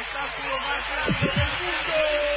espectáculo más grande del mundo.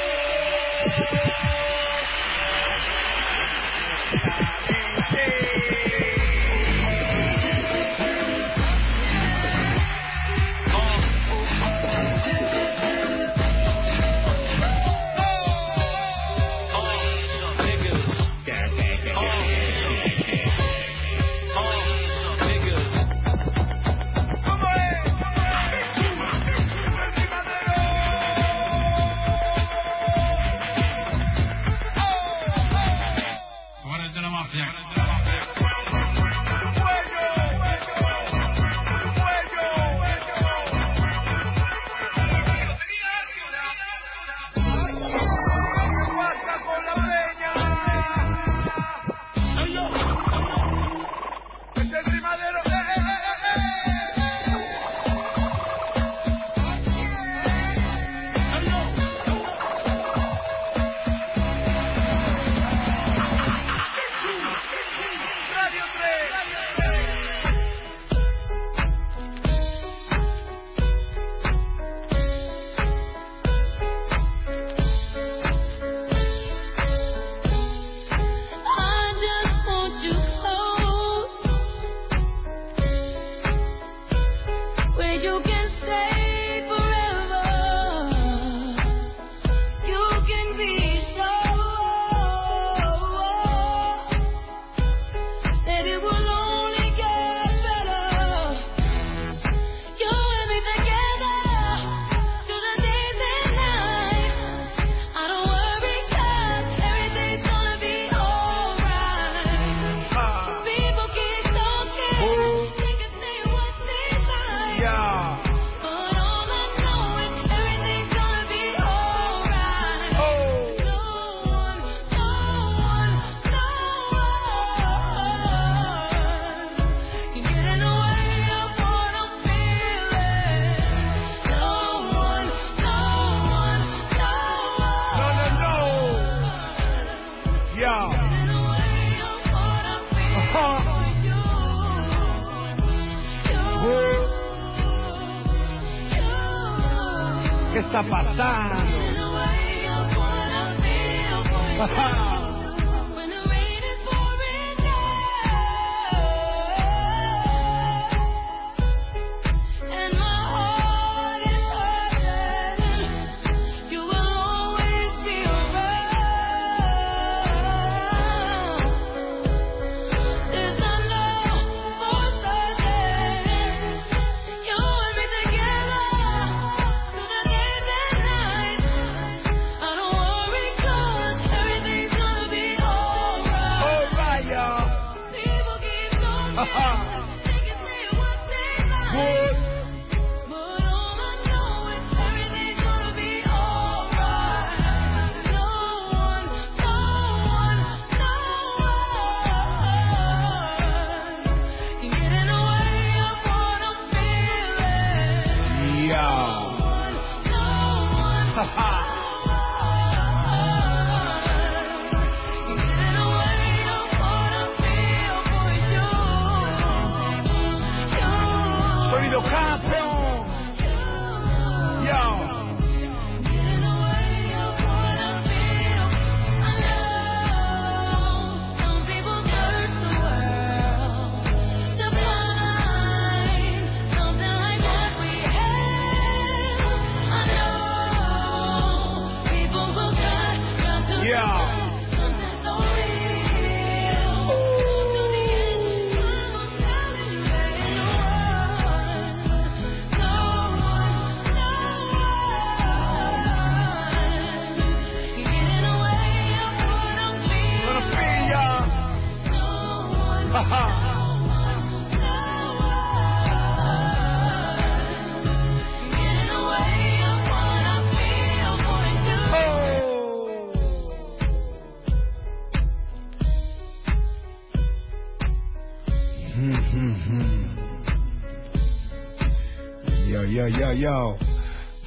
habido campeón.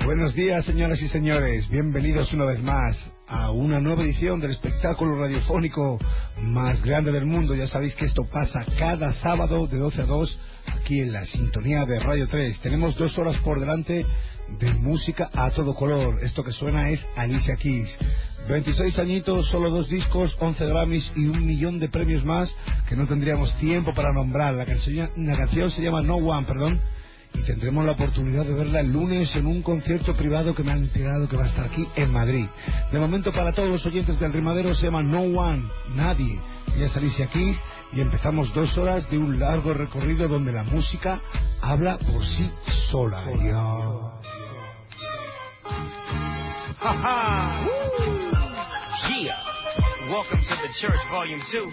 Buenos días, señoras y señores. Bienvenidos una vez más a una nueva edición del espectáculo radiofónico más grande del mundo. Ya sabéis que esto pasa cada sábado de 12 a 2 aquí en la sintonía de Radio 3. Tenemos dos horas por delante de música a todo color. Esto que suena es Alicia Keys. 26 añitos, solo dos discos, 11 Grammys y un millón de premios más que no tendríamos tiempo para nombrar. La canción, la canción se llama No One, perdón, y tendremos la oportunidad de verla el lunes en un concierto privado que me han enterado que va a estar aquí en Madrid. De momento para todos los oyentes del Rimadero se llama No One, Nadie. Ella es Alicia Keys y empezamos dos horas de un largo recorrido donde la música habla por sí sola. Yo. Yeah. Welcome to the church, volume two.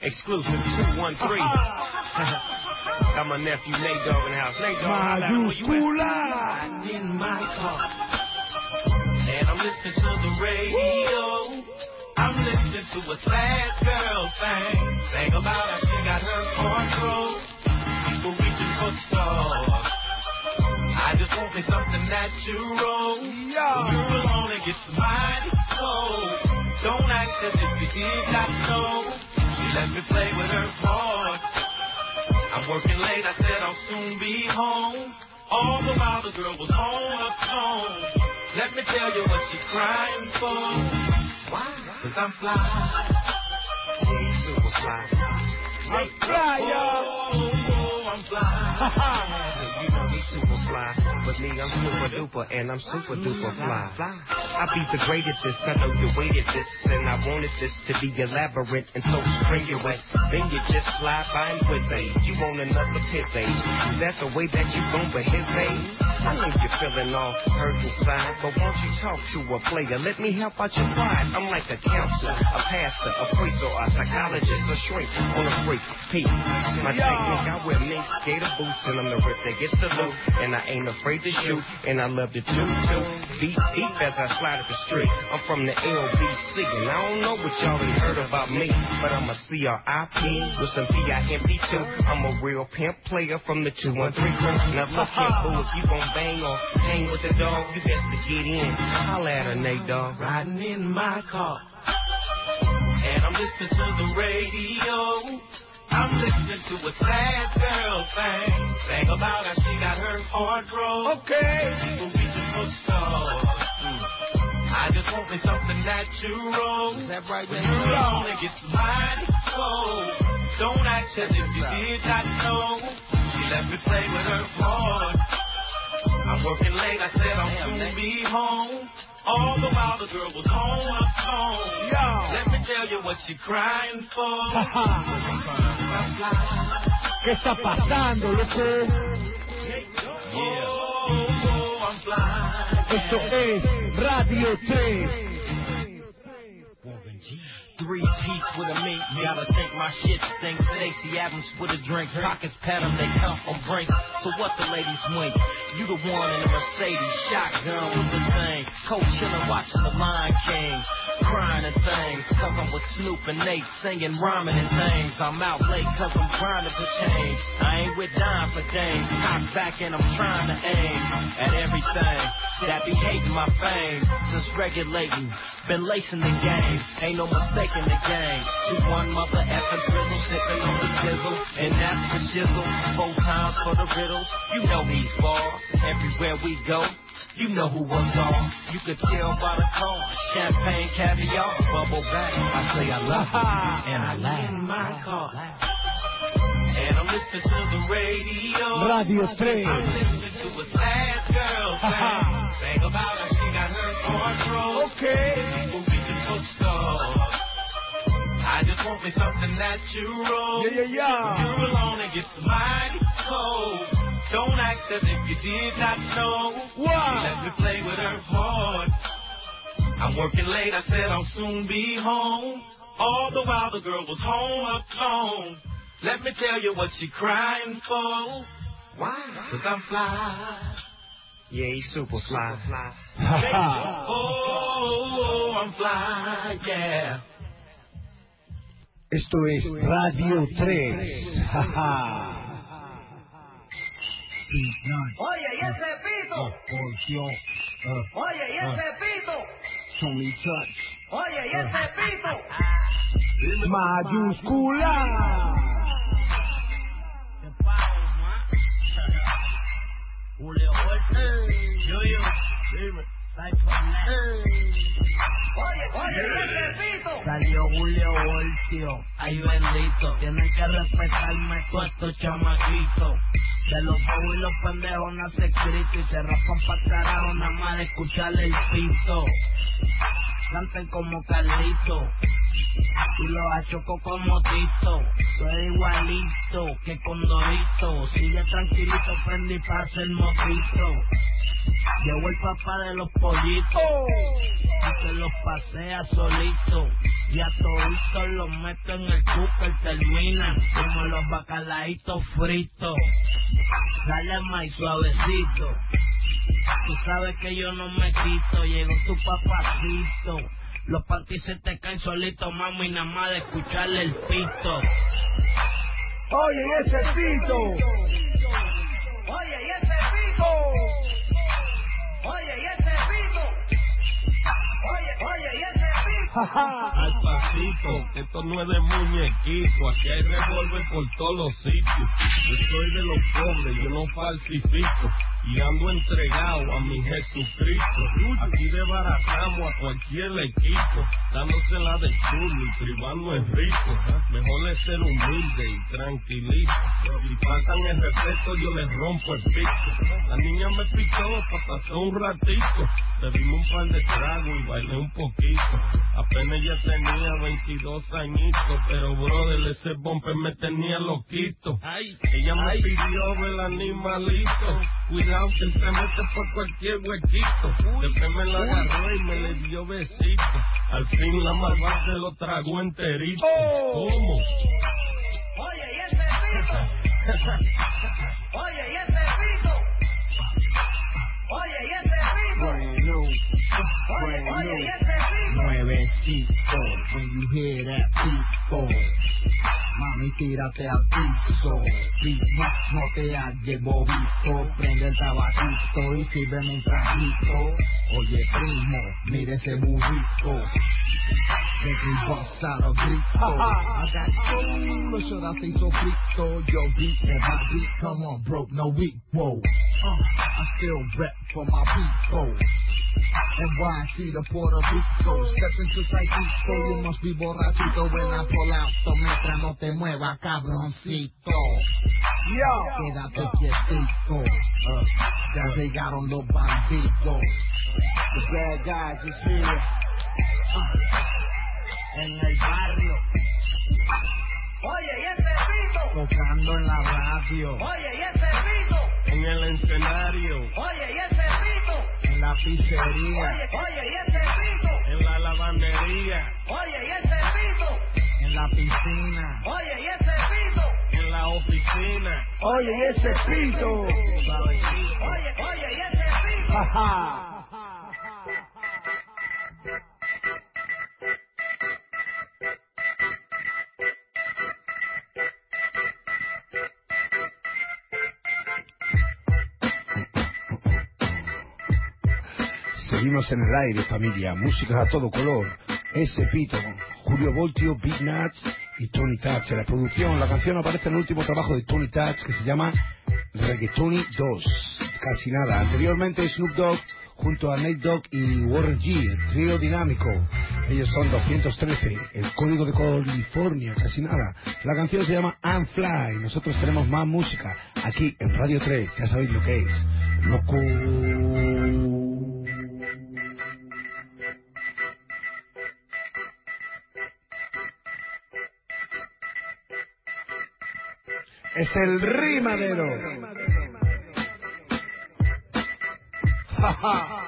Exclusive 213. Got my nephew Nate Dogg in the house. Nate Dogg, holla at him. Where you at? Mayúscula. in my car. And I'm listening to the radio. I'm listening to a sad girl sing. Sing about how she got her heart broke. People reaching for stars. I just want me something natural. Yeah. You're alone and get mighty cold. Don't act as if you did not know. She let me play with her heart. I'm working late, I said I'll soon be home. All the while the girl was on her phone. Let me tell you what she crying for. Why? Cause I'm fly. Hey, super fly. I'm fly, y'all. I'm fly. you know we super fly. But me, I'm super duper, and I'm super duper fly. I be the greatest, I know you waited this, and I wanted this to be elaborate and so strenuous. Then you just fly by and with You want another piss age. That's the way that you gon' behave. I know you're feeling all hurt inside, but won't you talk to a player? Let me help out your pride. I'm like a counselor, a pastor, a priest, or a psychologist, a shrink on a freak. Peace. My technique, I wear mink, gator boots, and I'm the rip that gets the loot. And I ain't afraid to shoot, and I love to do too. Deep, deep as I slide up the street. I'm from the LBC, and I don't know what y'all done heard about me, but I'm a CRIP with some PIMP too. I'm a real pimp player from the 213 crew. Now look here, boo, if you gon' bang or hang with the dog, you best to get in. Holla at her, Nate Dogg. Riding in my car. And I'm listening to the radio. I'm listening to a sad girl sing. Sing about how she got her heart broke. Okay. People for stars. Mm. I just want me something natural. Is that right, man? You alone and get mighty cold. Don't act as if you did not know. She let me play with her heart. I'm working late, I said I'm soon to be home. All the while the girl was on her phone. Yeah. Let me tell you what she crying for. ¿Qué está pasando, loco? Yeah. Oh, oh I'm fly. Esto es Radio 3. Three piece with a mink. Gotta think my shit stinks. Stacy Adams with a drink. Pockets pat they come from brink. So what the ladies wink? You the one in the Mercedes. Shotgun with the thing. Coach chillin' watching the Lion King. Crying and things. Cause I'm with Snoop and Nate singing, rhyming and things. I'm out late cause I'm grinding for change. I ain't with dime for dames. Cock back and I'm trying to aim at everything that be hating my fame. Since regulating, been lacing the game. Ain't no mistake in the game. Two one mother effing drizzle, sipping on the sizzle, and that's the shizzle. Four times for the riddles. You know these bars. Everywhere we go. You know who was on. You could tell by the car. Champagne, caviar, bubble back. I say I love you, and I laugh. in my car. And I'm listening to the radio. Radio 3. I'm listening to a sad girl sing. Sing about how she got her. Okay. People reaching for stars. Just want me something natural. Yeah, yeah, yeah. You're alone and get mighty cold. Don't act as if you did not know. Wow. Let me play with her heart. I'm working late, I said I'll soon be home. All the while the girl was home alone. Let me tell you what she crying for. Why? Cause I'm fly. Yeah, he's super fly. Oh, I'm fly, yeah. Esto es Radio 3. Jaja. Oye, ¿y ese pito? Oye, ¿y ese pito? Oye, ¿y ese pito? Mayúscula. Julio Yuyu, dime. Oye. Salió Julio Voltio, ay bendito, tienen que respetarme todos estos chamaquitos. De los bobos y los pendejos nace escrito y se raspan pa' carajo nada más de escucharle el pito. Canten como Carlito y los achocó como Tito. Soy igualito que Condorito, sigue tranquilito, prende y pasa el mojito. Llegó el papá de los pollitos y se los pasea solito. Y a toditos los meto en el cooker, termina como los bacalaitos fritos. Sale más suavecito. Tú sabes que yo no me quito, llegó tu papacito. Los panties se te caen solitos, mami, nada más de escucharle el pito. Oye, ¿y ese pito. Oye, ¿y ese pito? Al pasito, esto no es de muñequito, aquí hay revólver por todos los sitios. Yo soy de los pobres, yo no falsifico, y ando entregado a mi Jesucristo. Aquí desbaratamos a cualquier equipo, dándosela de chulo y privando es rico. Mejor es ser humilde y tranquilito. Si faltan el respeto, yo les rompo el pico. La niña me picó pasar un ratito. Bebimos un par de tragos y bailé un poquito. Apenas ya tenía 22 añitos, pero brother, ese bumper me tenía loquito. Ella me pidió del animalito. Cuidado que se mete por cualquier huequito. Después me la agarró y me le dio besito. Al fin la malvada se lo tragó enterito. ¿Cómo? Oye, ¿y ese pito? Oye, ¿y ese pito? Oye, ¿y ese pito? Nuevecito, when you hear that pico. Mami, tírate al piso. No te bobito. Prende el tabaquito y sírveme un. Oye, primo, mire ese burrito. Make me bust out a grito. I got soul, or should I say sofrito? Yo, beat and my beat, come on, broke, no weak, whoa. Uh, I still rep for my people. NYC to Puerto Rico. Step into Psychito, you must be borrachito when I pull out. So mientras no te mueva, cabroncito. Yo, Quédate quietito. Uh, ya llegaron los bandidos. The bad guys is here. En el barrio, Oye, ¿y ese pito? tocando en la radio, Oye, ¿y ese pito? en el escenario, Oye, ¿y ese pito? en la Oye, pizzería, oye, ¿y ese pito? en la lavandería, Oye, ¿y ese pito? en la piscina, Oye, ¿y ese pito? en la oficina. Oye, ¿y ese pito. Oye, oye, ¿y ese pito? Ajá. Seguimos en el aire, familia. Música a todo color. Ese pito. Julio Voltio, Big Nuts y Tony Touch. En la producción, la canción aparece en el último trabajo de Tony Touch que se llama Reggaetoni 2. Casi nada. Anteriormente Snoop Dogg junto a Nate Dogg y Warren G, el trío dinámico. Ellos son 213, el código de California, casi nada. La canción se llama I'm Fly. Nosotros tenemos más música aquí en Radio 3. Ya sabéis lo que es. Loco. Es el rimadero. Ja, ja.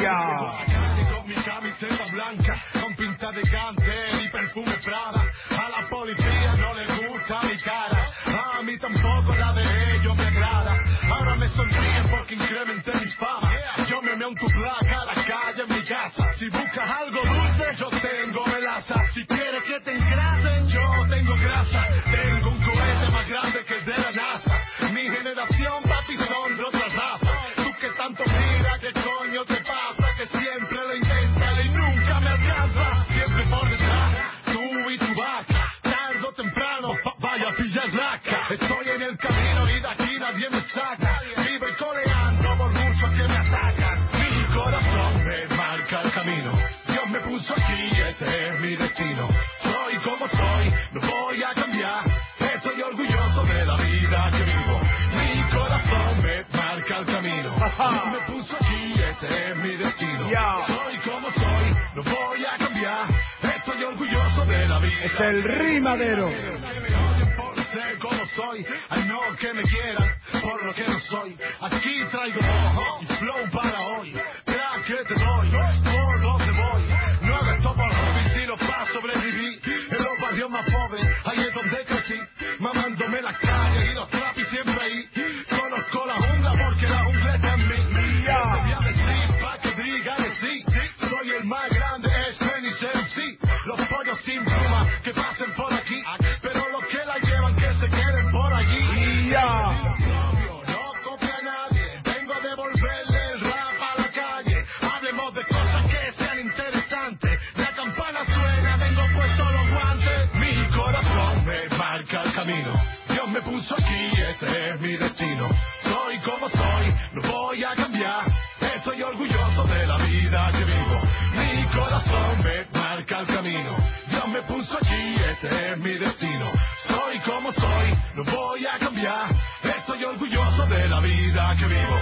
Ya. calle con mi camiseta blanca, con pinta de cáncer y perfume Prada. A la policía no le gusta mi cara, a mí tampoco la de ellos me agrada. Ahora me sonríen porque incrementé mi fama. Yo me meo en tu placa a la calle en mi casa. Si buscas algo el camino y de aquí nadie me saca. Vivo y coleando por muchos que me atacan. Mi corazón me marca el camino. Dios me puso aquí, este es mi destino. Soy como soy, no voy a cambiar. Estoy orgulloso de la vida que vivo. Mi corazón me marca el camino. Dios me puso aquí, este es mi destino. Soy como soy, no voy a cambiar. Estoy orgulloso de la vida. Es el rimadero. Soy, ay no que me quieran por lo que no soy. Aquí traigo ojo y flow para hoy.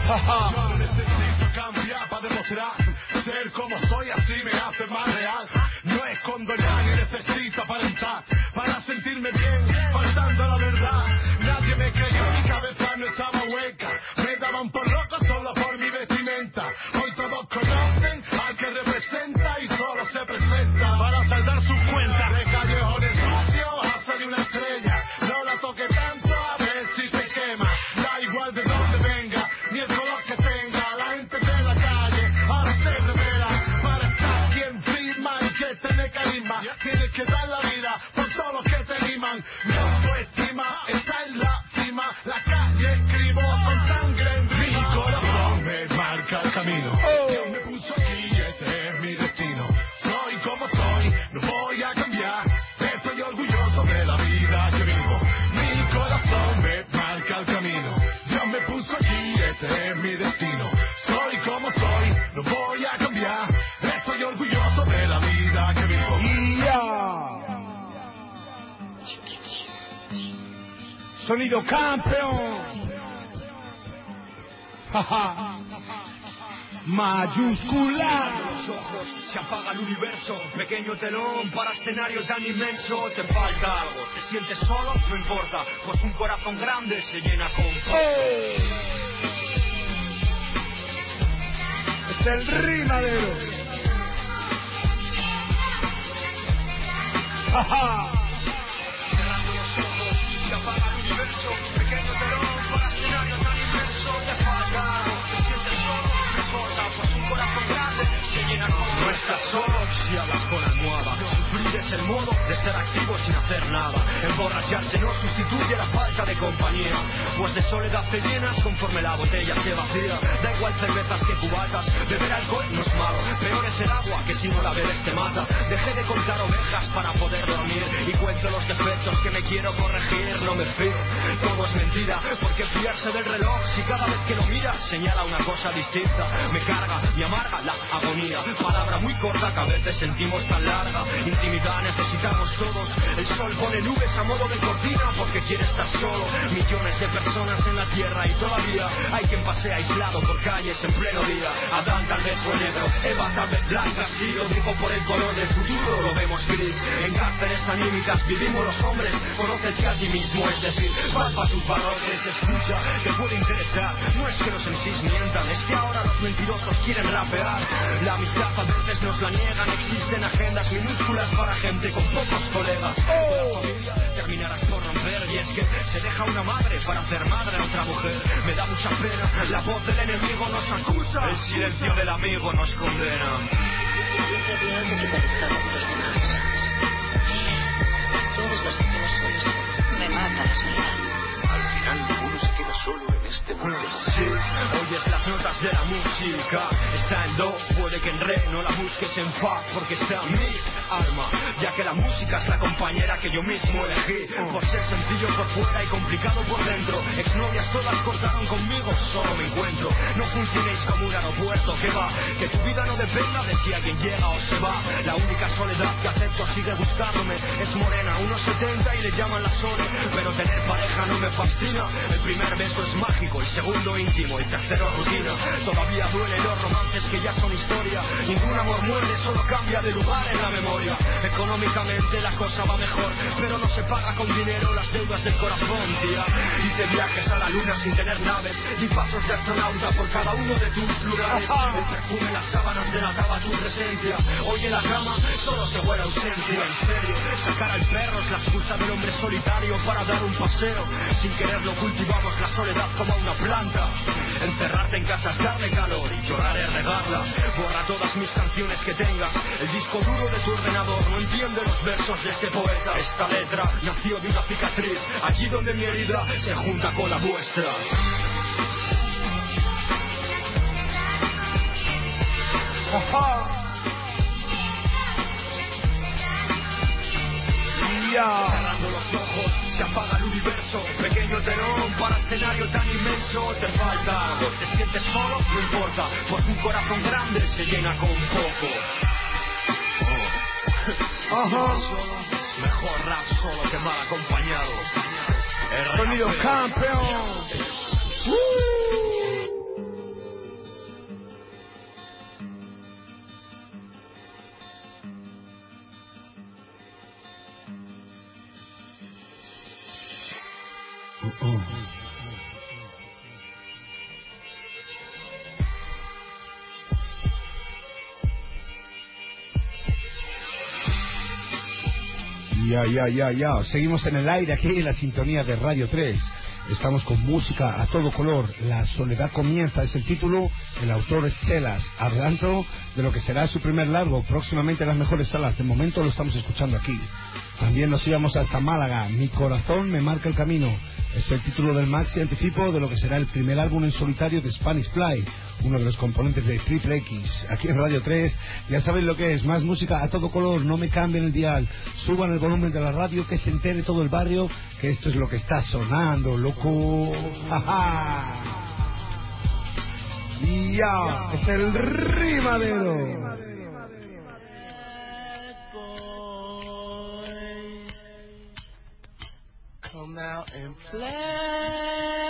Que vivo. Sonido campeón. Jaja. Mayúscula. los ojos, se apaga el universo, pequeño telón para escenario tan inmenso, te falta algo, te sientes solo, no importa, pues un corazón grande se llena con Es el rimadero. Telón para escenario tan inmenso, te falta No estás solo si hablas con almohada, sufrir es el modo de estar activo sin hacer nada, emborracharse no sustituye la falta de compañía, pues de soledad te llenas conforme la botella se vacía, da igual cervezas que cubatas, beber alcohol no es malo, peor es el agua que si no la bebes te mata, dejé de contar ovejas para poder dormir. Y cuento los defectos que me quiero corregir, no me fío, todo es mentira, porque fiarse del reloj si cada vez que lo miras señala una cosa distinta, me carga y amarga la agonía, palabra muy corta que a veces sentimos tan larga, intimidad necesitamos todos, el sol pone nubes a modo de cortina porque quiere estar solo, millones de personas en la tierra y todavía hay quien pasea aislado por calles en pleno día, Adán tal vez fue negro, Eva tal vez blanca, si lo digo por el color del futuro lo vemos gris, en cárceles anímicas vivimos los hombres, conócete a ti mismo, es decir, palpa tus valores, escucha, te puede interesar, no es que los MCs mientan, es que ahora los mentirosos quieren rapear, la amistad a veces nos la niegan, existen agendas minúsculas para gente con pocos colegas, familia terminarás por romper y es que se deja una madre para hacer madre a otra mujer, me da mucha pena, la voz del enemigo nos acusa, el silencio del amigo nos condena. Me mata la soledad. Oyes las notas de la música está en do, puede que en re no la busques en fa, porque está mi alma, ya que la música es la compañera que yo mismo elegí, por ser sencillo por fuera y complicado por dentro. Exnovias todas cortaron conmigo, solo me encuentro. No funcionéis como un aeropuerto que va, que tu vida no dependa de si alguien llega o se va. La única soledad que acepto sigue gustándome es morena, unos 70 y le llaman la Sole, pero tener pareja no me fascina. El primer beso es mágico, el segundo íntimo, el tercero rutina. Todavía duele los romances que ya son historia. Ningún amor muere, solo cambia de lugar en la memoria. Económicamente la cosa va mejor, pero no se paga con dinero las deudas del corazón, tía. Hice viajes a la luna sin tener naves y pasos de astronauta por cada uno de tus lugares. El perfume, las sábanas delataba tu presencia. Hoy en la cama solo se huele ausencia, en serio. Sacar al perro es la excusa del hombre solitario para dar un paseo. Sin quererlo cultivamos la soledad como una planta. Encerrarte en casa es darle calor y llorar es regarla. Borra todas mis canciones que tengas. El disco duro de tu ordenador no entiende los versos de este poeta. Esta letra nació de una cicatriz, allí donde mi herida se junta con la vuestra. Cerrando los ojos, se apaga el universo. Pequeño telón para escenario tan inmenso. Te falta, te sientes solo, no importa. Pues un corazón grande se llena con poco. Oh. Mejor rap solo que mal acompañado. El Sonido campeón. Ya, ya, ya, ya. Seguimos en el aire aquí en la sintonía de Radio 3. Estamos con música a todo color. La soledad comienza, es el título. El autor es Chelas. Hablando de lo que será su primer largo, próximamente en las mejores salas. De momento lo estamos escuchando aquí. También nos íbamos hasta Málaga. Mi corazón me marca el camino. Es el título del maxi anticipo de lo que será el primer álbum en solitario de Spanish Fly, uno de los componentes de Triple X. Aquí en Radio 3, ya sabéis lo que es, más música a todo color, no me cambien el dial, suban el volumen de la radio, que se entere todo el barrio, que esto es lo que está sonando, loco. ¡Ja, ja! Ya, es el rimadero. Out and play.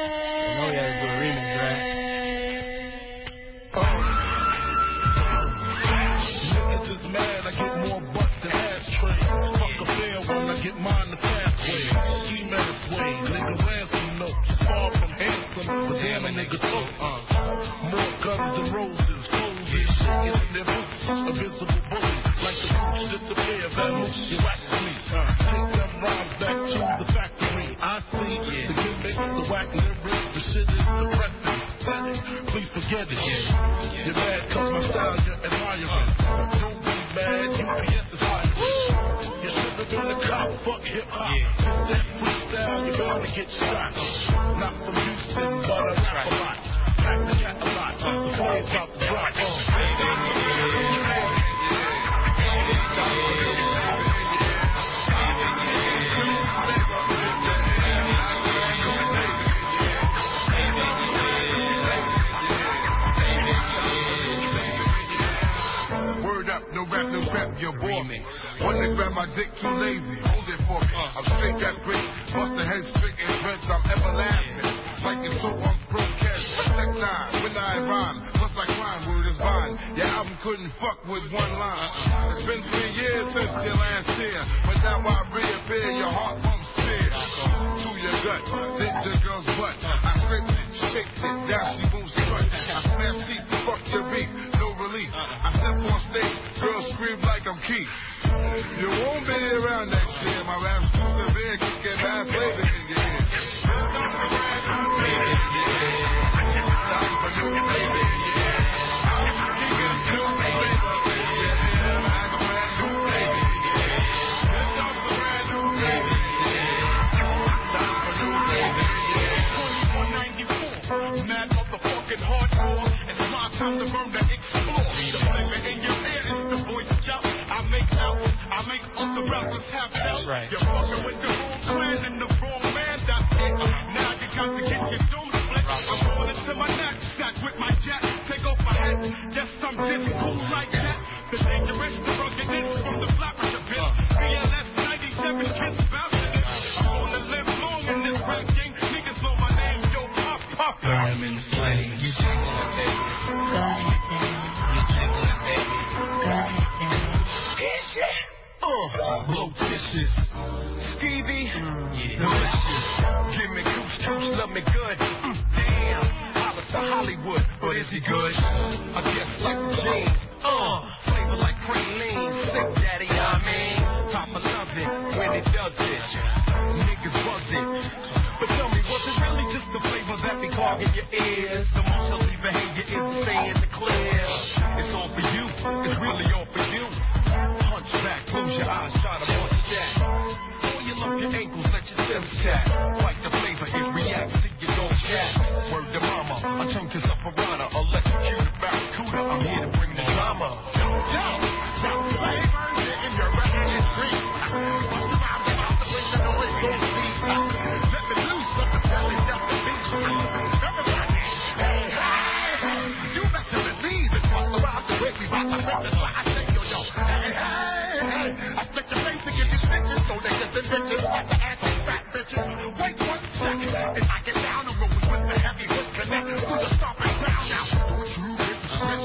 But damn a nigga tote. Uh. More guns than roses, clothes is shaking in their boots. A visible bully, like the boots disappear. That moose, you wax me. Uh. Take them rhymes back to the factory. I see the gimmicks, the whack lyrics, the shit is depressing. Please forget it. You're mad cause my style you're admiring. Don't be mad, UPS is the You should have been a cop, fuck hip hop. That freestyle, you're to get shot. Not from Houston, but I rap a lot. Back the cat a lot. Play about the drop. Rap, no rap, your boy. To grab my dick, too lazy. Hold it for me. Uh. I'm straight that quick. Bust the head straight and dreads, I'm everlasting. Like it's so on broadcast. That time, when I rhyme, plus I climb, word is mine. Your album couldn't fuck with one line. It's been three years since your last year. But now I reappear, your heart pumps fear. To your gut, then your girl's butt. I scraped it, shaked it, down she moves strut. I smash deep, fuck your beat, no relief. I step on stage, girls scream like I'm Keith. You won't be around next year. My rap's too severe, get bad flavor in your ear. Time for new flavor, yeah. You get new flavor, yeah. I make all the rappers have out. right. You're fucking with the wrong clan and the wrong man. That's it. Now you got to get your dome split. I'm rolling to my knapsack with my jack. Take off my hat. Yes, I'm just cool like that. The dangerous, the ruggedness from the flapper to bit. BLS 97 kids bouncing it. I'm gonna live long in this rap game. Niggas know my name, yo, pop, pop. I'm in flames. You Uh, dishes. Skeevy, Yeah. delicious. Give me goose juice, love me good. Mm, damn, holla to Hollywood, but is he good? I guess like jeans. Uh, flavor like praline. Sick daddy, I mean. Papa love it when it does it. Niggas buzz it. But tell me, was it really just the flavor that be clogging your ears? The most ugly behavior is in the clear. It's all for you, it's really all for you. Hunch back, close your eyes, try to punch that. Oil up your ankles, let your stems tap. Fight the flavor, it reacts to your dog chat. Word to mama, a chunk is a piranha, electrocuted barracuda. I'm here to bring the drama. I get down the with the heavy stomping now. Time.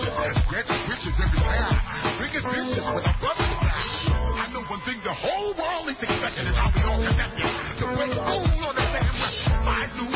Bigger vicious with a. I know one thing the whole world is expecting is how we all connected. The way fool on the damn. My new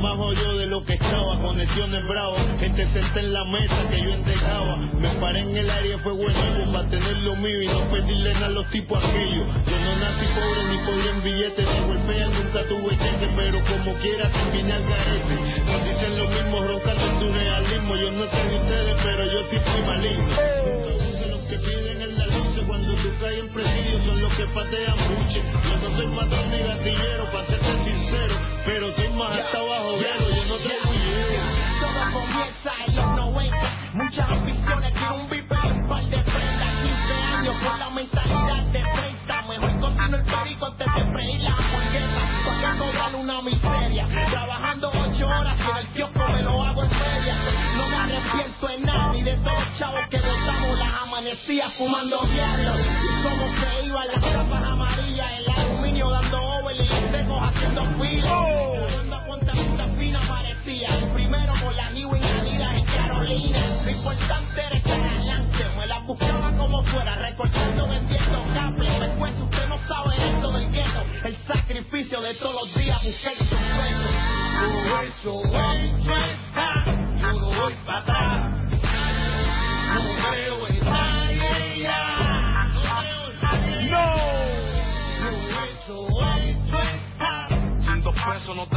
más jodido de lo que estaba, conexiones bravas. Gente senté en la mesa que yo entregaba. Me paré en el área, fue buenísimo para tener lo mío y no pedirle nada a los tipos aquellos. Yo no nací pobre ni pobre en billetes, ni golpean, nunca tuve cheque, pero como quiera terminé al garete. Nos dicen lo mismo, roncando en tu realismo. Yo no sé de ustedes, pero yo sí fui maligno. Patean buche. Yo no soy patrón ni gatillero, para serte sincero, pero soy más hasta abajo, yo no traigo hielo. Todo comienza en los 90. Muchas ambiciones, quiero un viper y un par de prendas. 15 años con la mentalidad de 30. Mejor continuo el perico antes de freír la hamburguesa. Para cobrar una miseria. Trabajando 8 horas en el kiosco me lo hago en media. No me arrepiento en nada ni de todos chavos que botamos amanecidas fumando diario. Y como se iban las tapas amarillas, el aluminio dando over y los secos haciendo fila. Grabando a cuanta puta fina parecía. El primero con la New Adidas en Carolina. Lo importante era estar adelante. Me la buscaba como fuera, recortando, vendiendo cables. Después usted no sabe esto del gueto. El sacrificio de todos los días buscar su sueño. Yo no voy para atrás. pesos no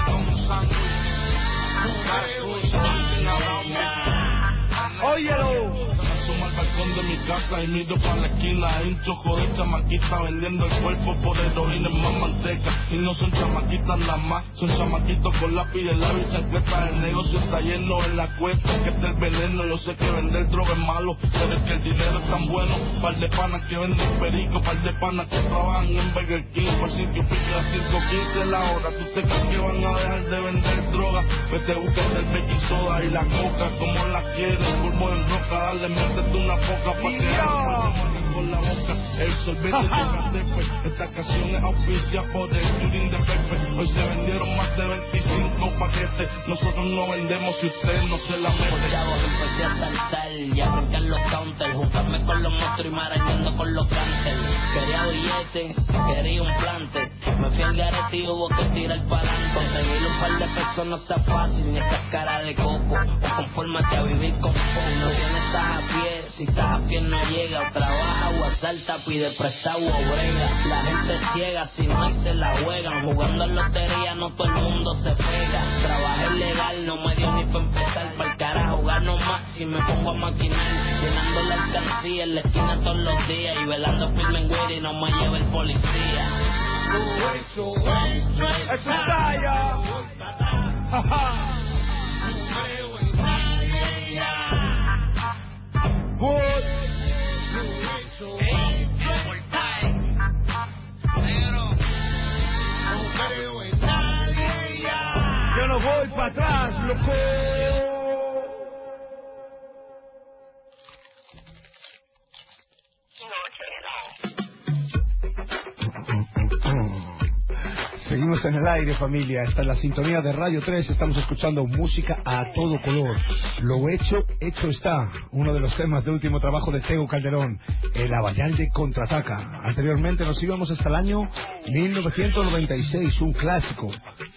Asoma al balcón de mi casa y miro para la esquina. Chojo de chamaquita vendiendo el cuerpo por heroína en más manteca. Y no son chamaquitas nada más, son chamaquitos con lápiz de labio y chancleta. El negocio está lleno en la cuesta, que está el veneno. Yo sé que vender droga es malo, pero es que el dinero es tan bueno. Par de panas que venden perico, par de panas que trabajan en Burger King por sitio pique a 115 la hora. ¿Tú te crees que van a dejar de vender droga? Vete, búscate el baking soda y la coca como la quieres. Polvo en roca, dale, desde una poca con la boca. El sorbete de Catepe. Esta canción es auspicia por el Turing de Pepe. Hoy se vendieron más de 25 paquetes. Nosotros no vendemos si usted no se la mete. Empecé a saltar y a brincar los counters, juntarme con los monstruos y marañando con los cánceres. Quería billete, quería un plante. Me fui al garete y hubo que tirar para adelante. Conseguir un par de pesos no está fácil, ni esta cara de coco. Confórmate a vivir con poco. No tienes estás a pie, si estás a pie no llega. O trabaja o asalta, pide prestado o brega. La gente ciega, si no hay se la juegan. Jugando en lotería no todo el mundo se pega. Trabajé legal, no me dio ni para empezar. Para el carajo, gano más si me pongo a maquinar. Llenando la alcancía en la esquina todos los días. Y velando firme en güey y no me lleva el policía. Eso está ya. Good. Yo no voy para atrás, loco. Seguimos en el aire, familia. Esta es la sintonía de Radio 3. Estamos escuchando música a todo color. Lo hecho, hecho está. Uno de los temas de último trabajo de Tego Calderón, El Abayalde contraataca. Anteriormente nos íbamos hasta el año 1996, un clásico.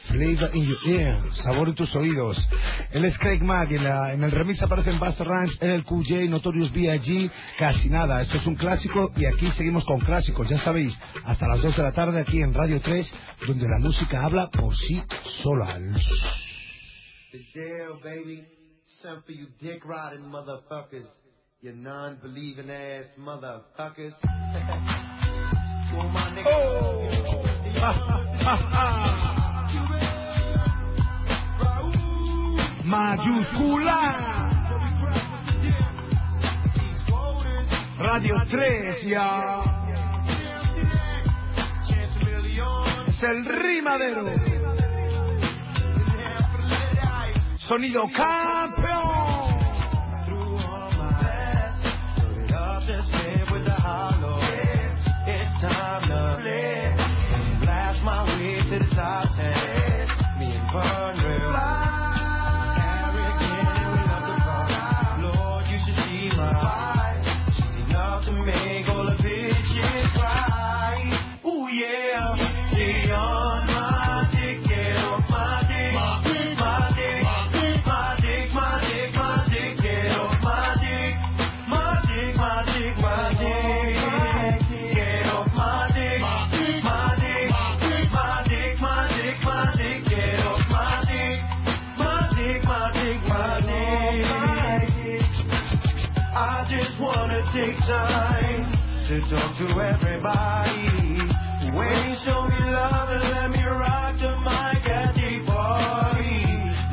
Flavor in your ear, sabor en tus oídos. Él es Craig Mack. En, en el remix aparecen Busta Rhymes, LLQJ, Notorious B.I.G. Casi nada. Esto es un clásico y aquí seguimos con clásicos. Ya sabéis, hasta las 2 de la tarde aquí en Radio 3, donde la música habla por sí sola. The deal, baby. Something for you dick riding motherfuckers. You non-believing ass motherfuckers. All my Mayúscula. Radio 3, ya. El rimadero. Sonido campeón. It's time to blast my way to the top talk to everybody. Wait, show me love and let me rock the mic at the party.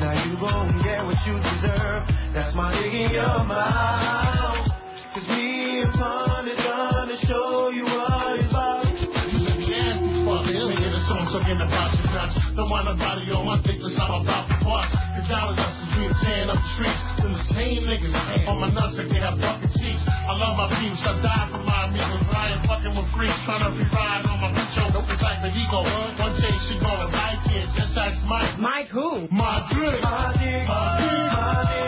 Now you gon' get what you deserve. That's my dick in your mouth. Cause me and Pun is gonna show you what it's about. nasty fuck. Singing a song talking about your nuts. Don't want nobody on my dick, I'm about to bust. Cause now us is being tearing up the streets. Them the same niggas on my nuts that get up fucking cheeks. I love my peeps, I die for my amigos. I ain't fucking with freaks, trying to be riding on my bitch. Yo, it's like the ego. One day she gonna like it, just ask Mike. Mike who? My dick. My dick, my dick, my dick, my dick,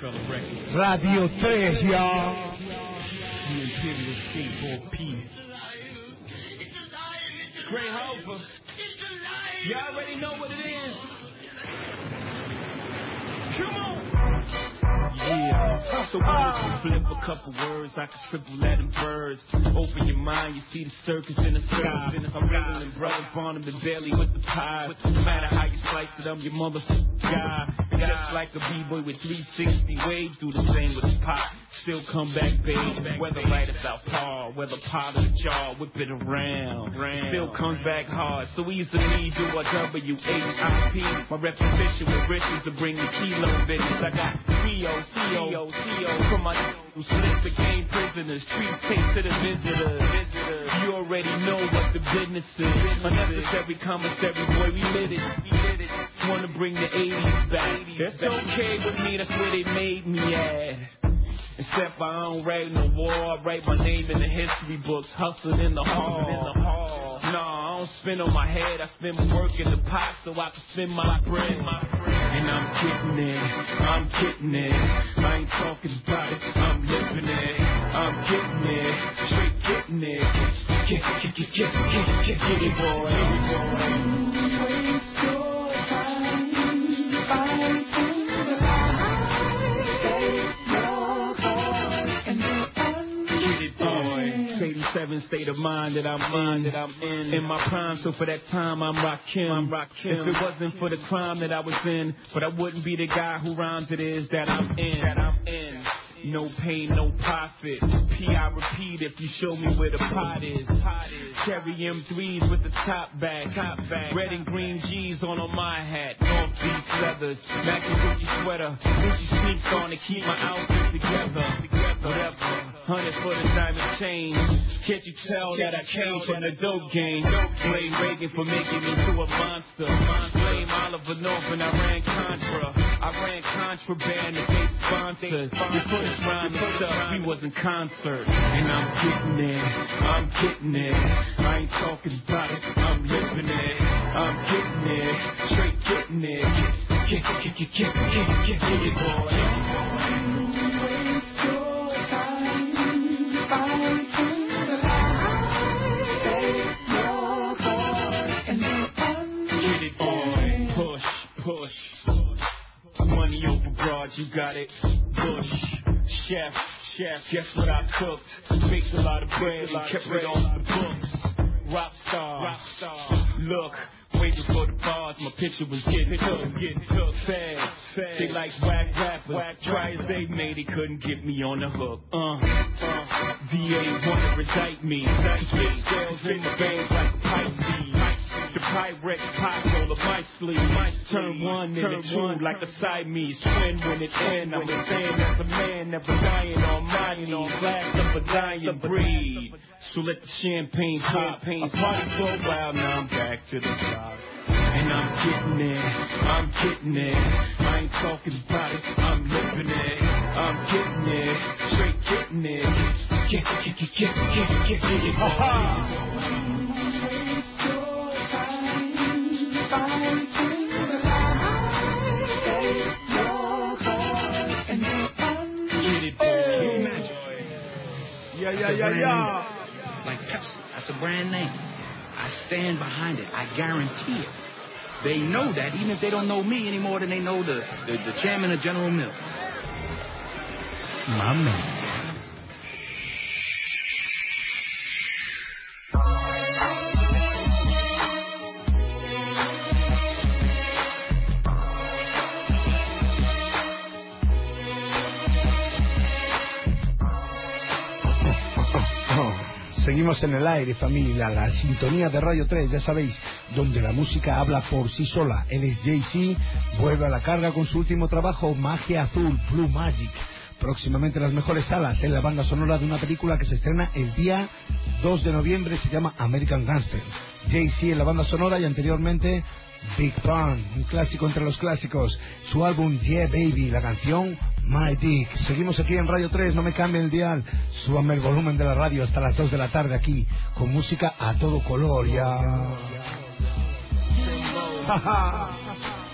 Radio 3, y'all. The Imperial Skateboard P. Gray Hopper. You already know what it is. Come on. Yeah, so what if you flip a couple words? I could triple that in birds. Open your mind, you see the circus in the sky. I'm Ringling brothers, Barnum and Bailey with the pies. No matter how you slice it, I'm your motherfucking guy. Just like a b-boy with 360 waves, do the same with pop. Still come back, babe. Whether right south par, whether pot or jar, whip it around. Still comes back hard. So easily do a W-H-I-P. My repetition with riches to bring the kilo business. I got C-O, C-O. For my slip became prisoners. Streets take to the visitors. You already know what the business is. Unnecessary commissary, boy, we lit it. We lit it. Wanna bring the 80s back. That's okay with me, that's where they made me at. Except I don't write no war, I write my name in the history books, hustled in the hall. Nah, I don't spin on my head, I spend my work in the pot so I can spend my bread. And I'm getting it, I'm getting it. I ain't talking about it, I'm living it. I'm getting it, straight getting it. Get, get, get, get, get, get, get it, boy. Waste state of mind that I'm in, that I'm in, in my prime. So for that time, I'm Rakim. I'm Rakim. If it wasn't for the crime that I was in, but I wouldn't be the guy who rhymes it is that I'm in. That I'm in. No pain, no profit. P, I repeat if you show me where the pot is. Carry M3s with the top back. Top back. Red and green G's on on my hat. North Beach leathers. Mackie Gucci sweater. Gucci sneaks on to keep my outfit together. Whatever. Hundred for the diamond chain. Can't you tell that I came from the dope game? Blame Reagan for making me to a monster. Blame Oliver North and Iran Contra. I ran contraband to fake sponsors. We put and stuff. We was in concert. And I'm getting it. I'm getting it. I ain't talking about it. I'm living it. I'm getting it. Straight getting it. Get, get, get, get, get, get, get, it, boy. It, boy. Push, push. Money over broad, you got it. Bush, chef, chef. Guess what I cooked? Baked a lot of bread and kept it on the books. Rock star, rock star. Look. Waiting for the bars, my picture was getting took, getting took fast, fast. They like whack rappers, whack try as they may, they couldn't get me on the hook. Uh, uh. DA wanna reject me, spit sales in the bands like a pipe. The Pyrex roll of my sleeve. Turn one into two like a Siamese twin when it end. I'm a stand as a man, never dying on my knees. Glass of a dying breed. So let the champagne pop. A party go wild, now I'm back to the top. And I'm getting it, I'm getting it. I ain't talking about it, I'm living it. I'm getting it, straight getting it. Get, get, get, get, get, get, get it, Get Yeah, yeah, yeah, yeah. Like Pepsi. That's a brand name. I stand behind it. I guarantee it. They know that, even if they don't know me any more than they know the, the, the chairman of General Mills. My man. Seguimos en el aire, familia, la sintonía de Radio 3, ya sabéis, donde la música habla por sí sola. Él es Jay-Z, vuelve a la carga con su último trabajo, Magia Azul, Blue Magic. Próximamente en las mejores salas, en la banda sonora de una película que se estrena el día 2 de noviembre, se llama American Gangster. Jay-Z en la banda sonora y anteriormente Big Pun, un clásico entre los clásicos. Su álbum Yeah Baby, la canción My Dick. Seguimos aquí en Radio 3, no me cambien el dial. Súbame el volumen de la radio hasta las 2 de la tarde aquí, con música a todo color, ya.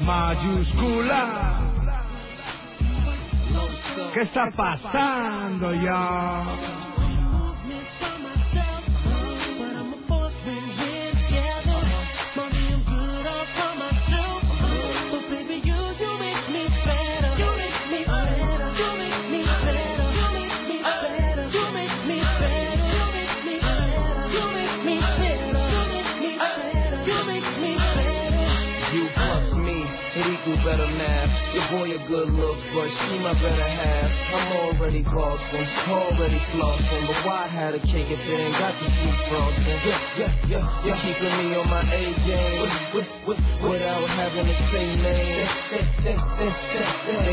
Mayúscula. ¿Qué está pasando ya? But she my better half. I'm already bossing, already flossing, but why had a cake if it ain't got the sweet frosting? Yeah, yeah, yeah, yeah. Keeping me on my A game, with, with, with, without having to say names. They,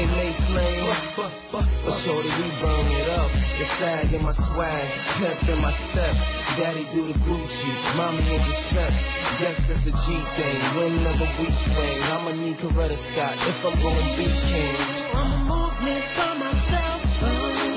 may flame, but, but, but shorty we burn it up. The sag in my swag, pep in my step. Daddy do the Gucci, mommy in the set. Guess that's a G thing, win never we swing. I'ma need Coretta Scott if I'm gonna be king. I'm a movement for myself, love.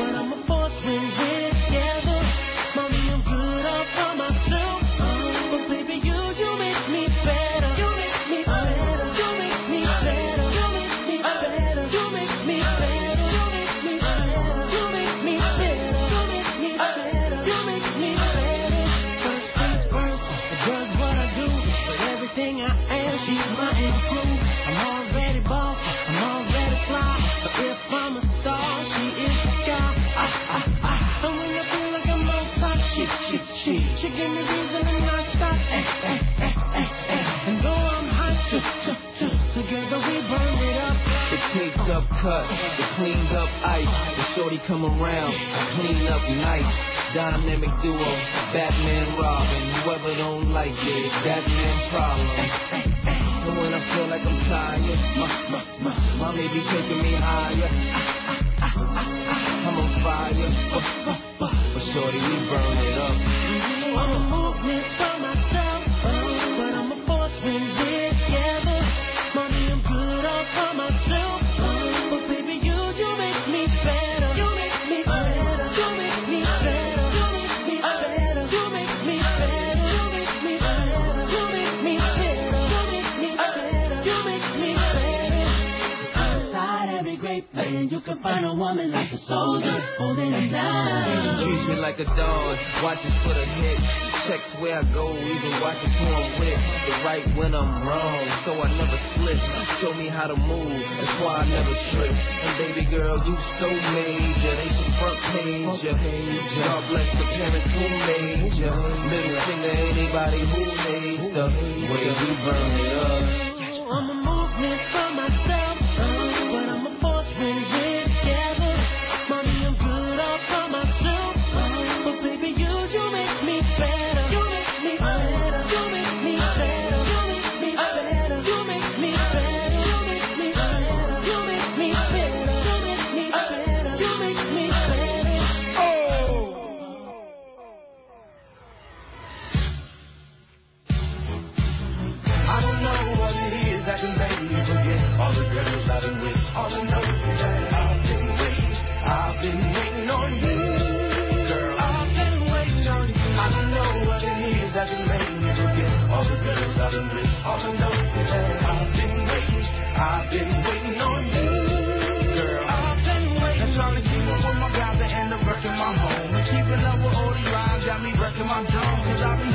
Give me stop. And though I'm hot, t- t- t- together we burn it up. The taped up cut, the cleaned up ice. The shorty come around, clean up nice. Dynamic duo, Batman Robin. Whoever don't like it, that man's problem. And when I feel like I'm tired, my, my, my, mommy be taking me higher. I'm on fire, but, but, but, but shorty, we burn it up. Move me so find a woman like a soldier holding it down. Treat me like a dog, watches for the hit. Checks where I go, even watches who I'm with. The right when I'm wrong, so I never slip. Show me how to move, that's why I never trip. And baby girl, you so major, they should front page ya. God bless the parents who made ya. Middle finger anybody who made the way we burn it up. I'm a movement for myself, been I know that I've been waiting, I've been waiting on you, girl. I've been waiting you. I know what that make me forget all the I've been. All know that I've been waiting, I've been waiting on you, girl. I've been waiting. And trying to keep up with my guys my home. Keeping up with all these rhymes got me wrecking my. Cause I be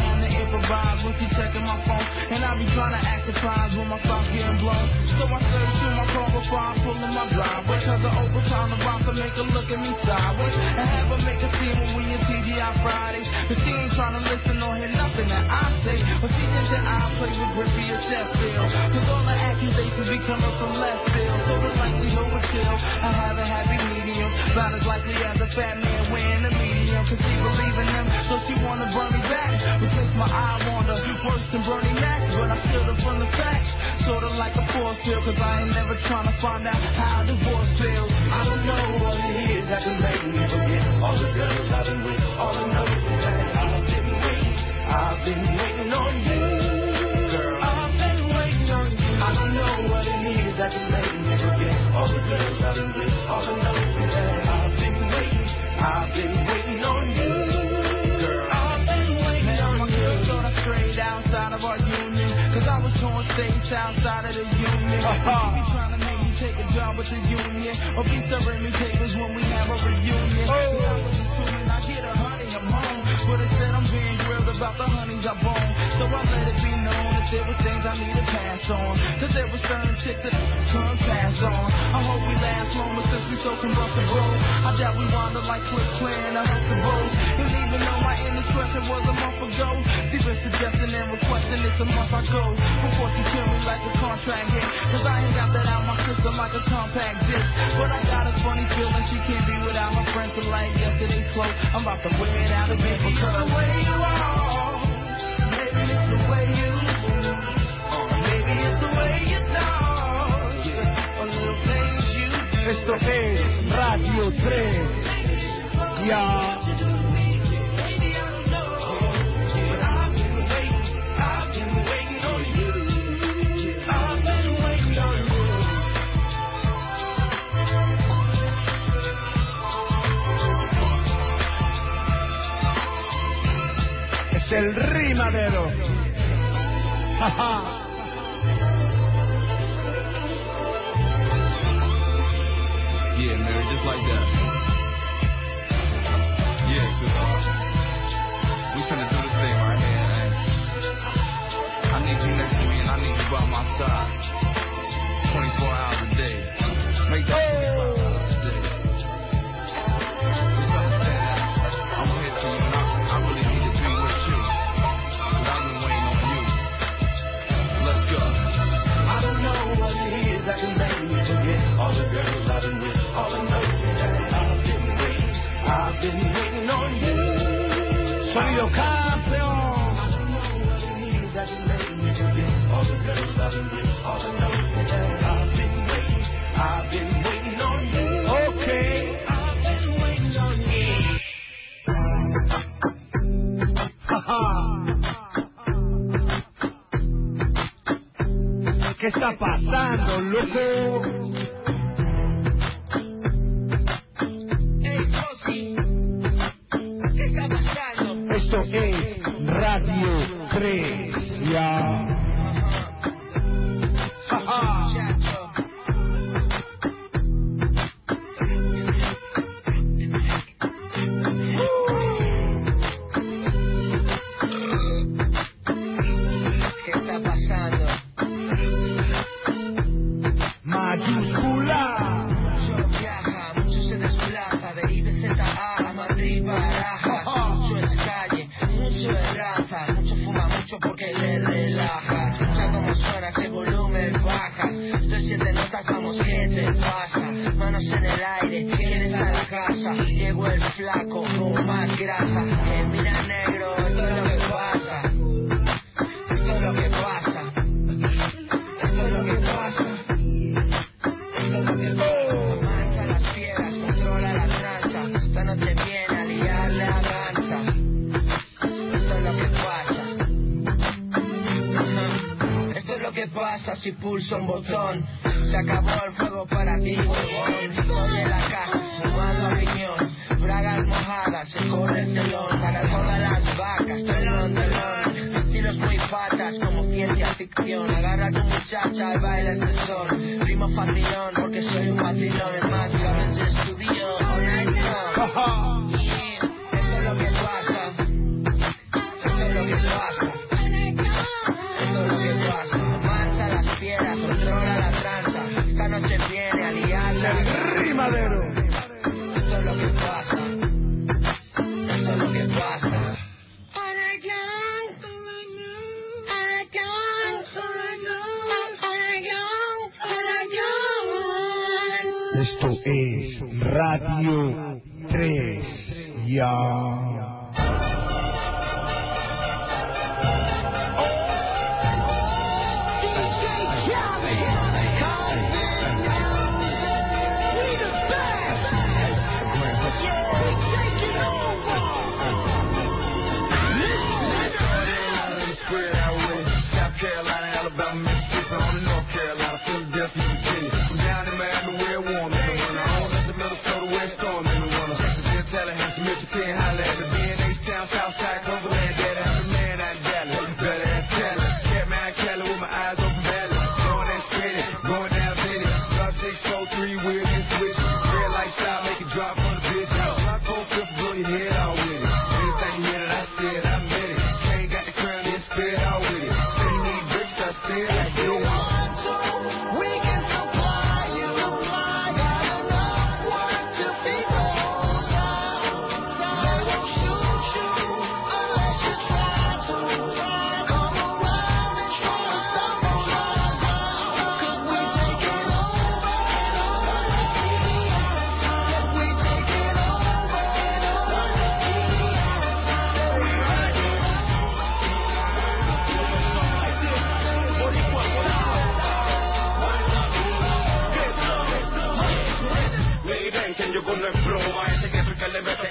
improvise when she checking my phone. And I be trying to act surprised when my stops getting blown. So I search through my car before I pull in my driveway. Cause the overtime about to make her look at me sideways. And have her make a scene when we in TGI Fridays. Cause she ain't trying to listen or hear nothing that I say. But she thinks that I play with Griffey or Sheffield. Cause all the accusations be coming from left field. So the likelihood would kill. I have a happy medium. About as likely as a fat man wearing a medium. Cause she believe in them. So she wanna burn me back. Which makes my eye wander. Worse than Bernie Mac. But I feel it from the facts. Sorta like a force field. Cause I ain't never trying to find out how divorce feels. I don't know what it is that can make me forget all the girls I've been with. All know is that I've been waiting, I've been waiting on you, girl. I've been waiting on you. I don't know what it is that can make me forget all the girls I've outside of our union. Cause I was torn stage outside of the union. She be trying to make me take a job with the union or be serving me papers when we have a reunion. I was assuming I get a honey, I'm home. But instead I'm being about the honeys I bone. So I let it be known that there was things I need to pass on. Cause there was certain chicks that turn pass on. I hope we last longer since we so combustible. I doubt we wind up like Cliff Clan or Huxtable. And even though my indiscretion was a month ago, she been suggesting and requesting it's a month I go. Before she kill me like a contract hit. Cause I ain't got that out my system like a compact disc. But I got a funny feeling she can't be without my friends. So like yesterday's clothes, I'm about to wear it out again because the way you are. Esto es Radio 3. Ya. Es el rimadero. Jaja. Just like that. Yeah, sweetheart. Uh, we finna do this thing right here, man. I need you next to me and I need you by my side. 24 hours a day. Make that 25 sonido campeón. Okay. ¿Qué está pasando, loco? Es Radio 3. Pasa si pulso un botón. Se acabó el juego para ti, huevón. En la casa, fumando a piñón. Bragas mojadas, se corre el telón. Para todas las vacas, telón, telón. Estilos muy patas, como ciencia ficción. Agarra a tu muchacha y baila este son. Primo facilón, porque soy un vacilón. Es Radio 3. Ya.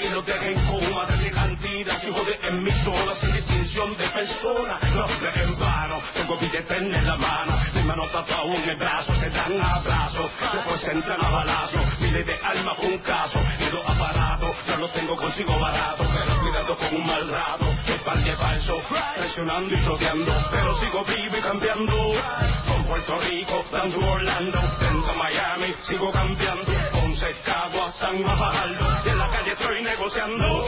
Que lo deja en coma De cantinas y jode en mi zona Sin distinción de persona. No me en vano Tengo billete en la mano Mi mano tatuado en el brazo Se dan abrazos Después entran a balazo Miles de almas por un caso Y los aparatos No los tengo consigo barato Pero cuidado con un mal rato El par de falso Presionando y choteando Pero sigo vivo y cambiando. Con Puerto Rico Dando Orlando Dentro Miami Sigo cambiando Ponce, Cagua, San Bajaldo Y en la calle estoy negociando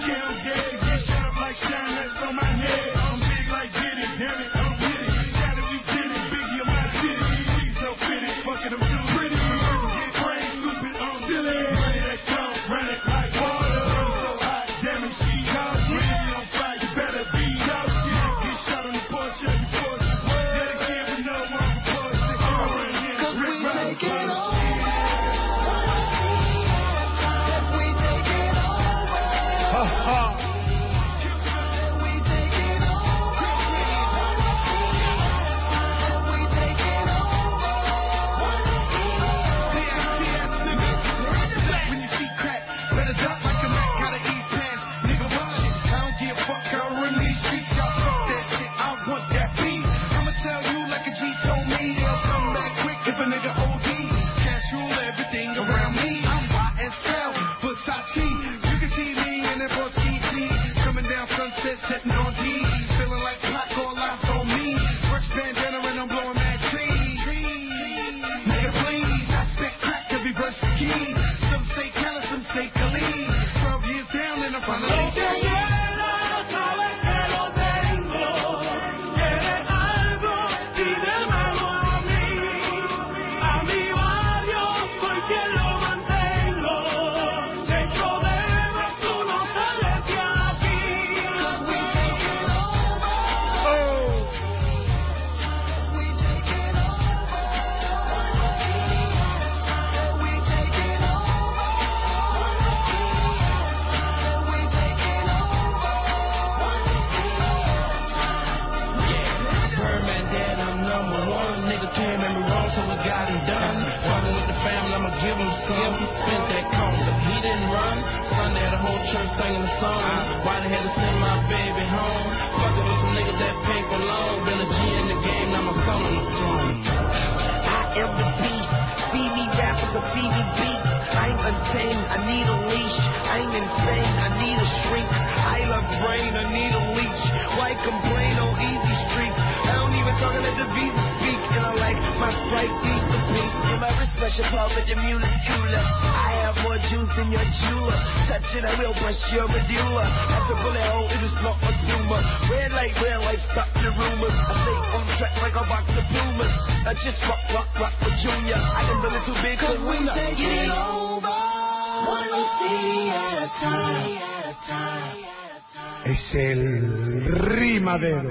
Kill, dead, get shut up like on my head. I'm big like Diddy, damn it, him done. Fucking with the family, I'ma give him some. Spent that but he didn't run. Sunday, the whole church singing the song. Why they had to send my baby home? Fucking with some niggas that pay for long. Been a G in the game, now my son on the throne. I am the beast. See me rappers or see me beat. I'm untamed, I need a leash. I'm insane, I need a shrink. I love brain, I need a leech. Why complain on easy streets? I don't even talk and let the visa speak. And I like my sprite deep to pink. In my wrist special pop with the music cooler. I have more juice than your jeweler. Touch it, I will bust your medulla. At the bullet hole, it is not a tumor. Red light, red light, stop the rumors. I stay on track like a box of pumas. I just rock, rock, rock for Junior. I am a little big Cause we kahuna. taking over. One city at a time. Es el rimadero.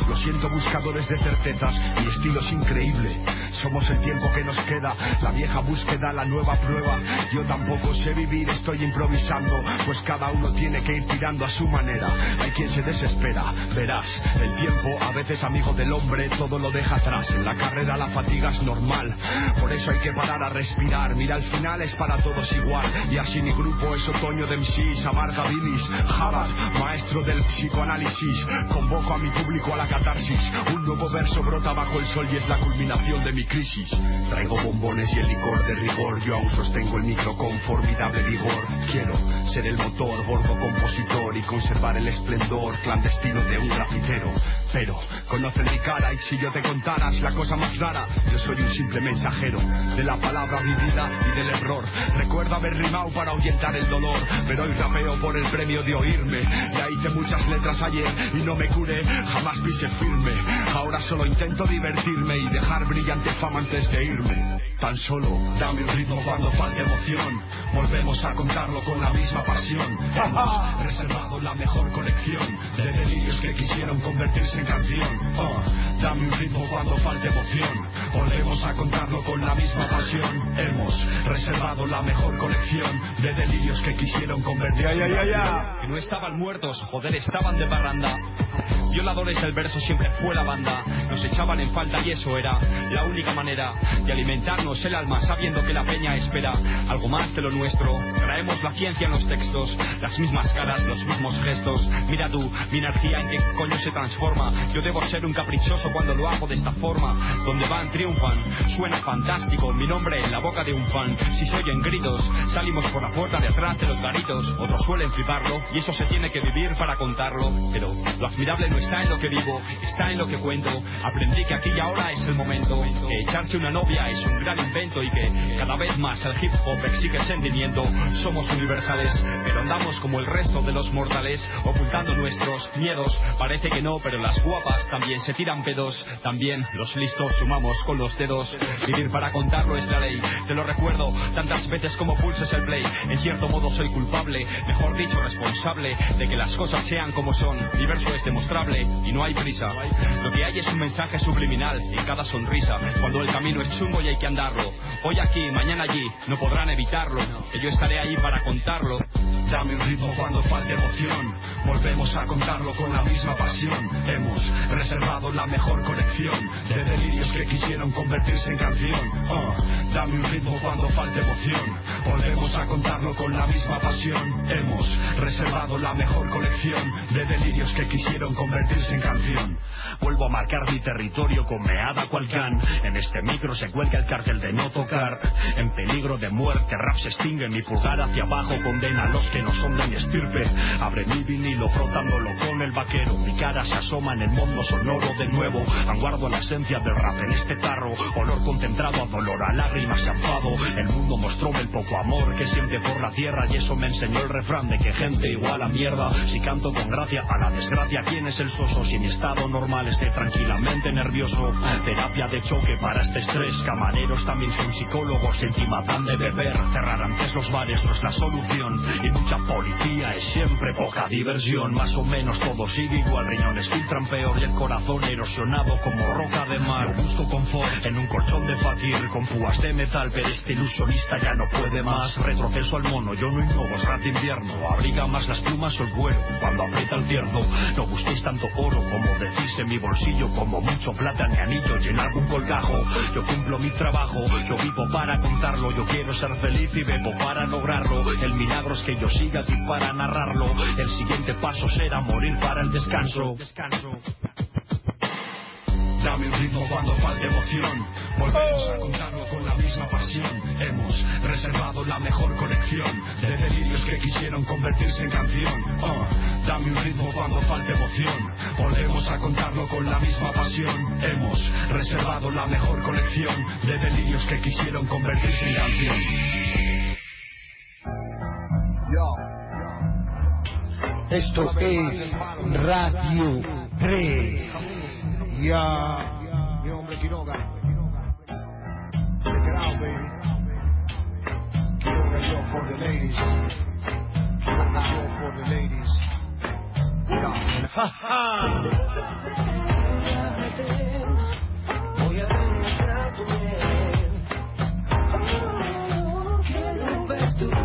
Lo siento, buscadores de certezas. Mi estilo es increíble. Somos el tiempo que nos queda. La vieja búsqueda, la nueva prueba. Yo tampoco sé vivir, estoy improvisando. Pues cada uno tiene que ir tirando a su manera. Hay quien se desespera. Verás, el tiempo, a veces amigo del hombre, todo lo deja atrás. En la carrera la fatiga es normal. Por eso hay que parar a respirar. Mira, al final es para todos igual. Y así mi grupo es otoño de MCs, amarga bilis. Jabat, maestro del psicoanálisis. Convoco a mi público a la catarsis. Un nuevo verso brota bajo el sol y es la culminación de mi crisis. Traigo bombones y el licor de rigor. Yo aún sostengo el micro con formidable vigor. Quiero ser el motor, gordo compositor y conservar el esplendor clandestino de un grafitero. Pero conocen mi cara y si yo te contaras la cosa más rara, yo soy un simple mensajero de la palabra vivida y del error. Recuerdo haber rimado para ahuyentar el dolor, pero hoy rapeo por el premio de oírme. Ya hice muchas letras ayer y no me curé, jamás pise firme. Ahora solo intento divertirme y dejar brillante fama antes de irme. Tan solo dame un ritmo cuando falte emoción. Volvemos a contarlo con la misma pasión. Hemos reservado la mejor colección de delirios que quisieron convertirse en canción. Oh, dame un ritmo cuando falte emoción. Volvemos a contarlo con la misma pasión. Hemos reservado la mejor colección de delirios que quisieron convertirse Ya, ya, ya, en ya. canción. Que no estaban muertos, joder, estaban de parranda. Violadores el verso siempre fue la banda. Nos echaban en falta y eso era la única manera de alimentarnos el alma sabiendo que la peña espera algo más de lo nuestro. Traemos la ciencia en los textos, las mismas caras, los mismos gestos. Mira tú, mi energía en qué coño se transforma. Yo debo ser un caprichoso cuando lo hago de esta forma. Donde van, triunfan. Suena fantástico, mi nombre en la boca de un fan. Si se oyen gritos, salimos por la puerta de atrás de los garitos. Otros suelen fliparlo y eso se tiene que vivir para contarlo. Pero lo admirable no está en lo que vivo, está en lo que cuento. Aprendí que aquí y ahora es el momento. Echarse una novia es un gran invento y que cada vez más el hip hop exige sentimiento. Somos universales, pero andamos como el resto de los mortales, ocultando nuestros miedos. Parece que no, pero las guapas también se tiran pedos. También los listos sumamos con los dedos. Vivir para contarlo es la ley. Te lo recuerdo tantas veces como pulses el play. En cierto modo soy culpable, mejor dicho responsable, de que las cosas sean como son. Mi verso es demostrable y no hay prisa. Lo que hay es un mensaje subliminal en cada sonrisa. Cuando el camino es chungo y hay que Hoy aquí, mañana allí, no podrán evitarlo. Que yo estaré ahí para contarlo. Dame un ritmo cuando falte emoción. Volvemos a contarlo con la misma pasión. Hemos reservado la mejor colección de delirios que quisieron convertirse en canción. Oh, dame un ritmo cuando falte emoción. Volvemos a contarlo con la misma pasión. Hemos reservado la mejor colección de delirios que quisieron convertirse en canción. Vuelvo a marcar mi territorio con meada cual can. En este micro se cuelga el cartel de no tocar. En peligro de muerte, rap se extingue. Mi pulgar hacia abajo condena a los que no son de mi estirpe. Abre mi vinilo frotándolo con el vaquero. Mi cara se asoma en el mundo sonoro de nuevo. Anguardo la esencia del rap en este tarro. Olor concentrado a dolor, a lágrimas enfado. El mundo mostróme el poco amor que siente por la tierra. Y eso me enseñó el refrán de que gente igual a mierda. Si canto con gracia a la desgracia, ¿quién es el soso? Si mi estado normal esté tranquilamente nervioso. Terapia de choque para este estrés. Camareros también son psicólogos. Encima de beber. Cerrar antes los bares no es la solución. Y mucha policía es siempre poca diversión. Más o menos todo sigue igual. Riñones filtran peor y el corazón erosionado como roca de mar. Busco confort en un colchón de fakir con púas de metal. Pero este ilusionista ya no puede más. Retroceso al mono, yo no innovo, es rat invierno. Abriga más las plumas o el cuero cuando aprieta el cierzo. No busquéis tanto oro como decís en mi bolsillo. Como mucho plata ni anillo, llenar un colgajo. Yo cumplo mi trabajo, yo vivo para contarlo. Yo quiero ser feliz y bebo para lograrlo. El milagro es que yo siga aquí para narrarlo. El siguiente paso será morir para el descanso. Dame un ritmo cuando falte emoción. Volvemos a contarlo con la misma pasión. Hemos reservado la mejor colección de delirios que quisieron convertirse en canción. Oh, dame un ritmo cuando falte emoción. Volvemos a contarlo con la misma pasión. Hemos reservado la mejor colección de delirios que quisieron convertirse en canción. Esto es Radio 3. Ya. Mi hombre Quiroga. Check it out, baby. Quiroga yo for the ladies. Yo for the ladies. Yeah. Ha ha. Voy a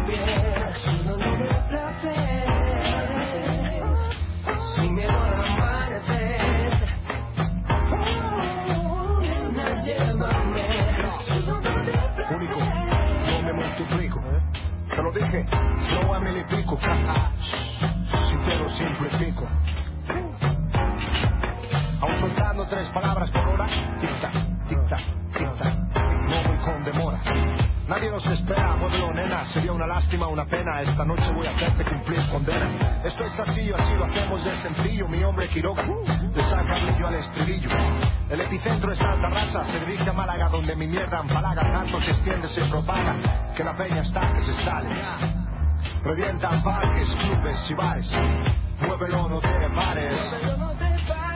piel. Me multiplico. Te lo dije, no a mil y pico. Si te lo simplifico. Aún contando tres palabras por hora. Tic-tac, tic-tac, tic-tac. Nadie nos espera, muévelo nena, sería una lástima, una pena. Esta noche voy a hacerte cumplir condena. Esto es así, así lo hacemos de sencillo. Mi hombre Quiroga, te saca brillo al estribillo. El epicentro es alta raza, se dirige a Málaga, donde mi mierda empalaga. Tanto se extiende, se propaga, que la peña está que se sale. Revientan parques, clubes y bares. Muévelo, no te pares.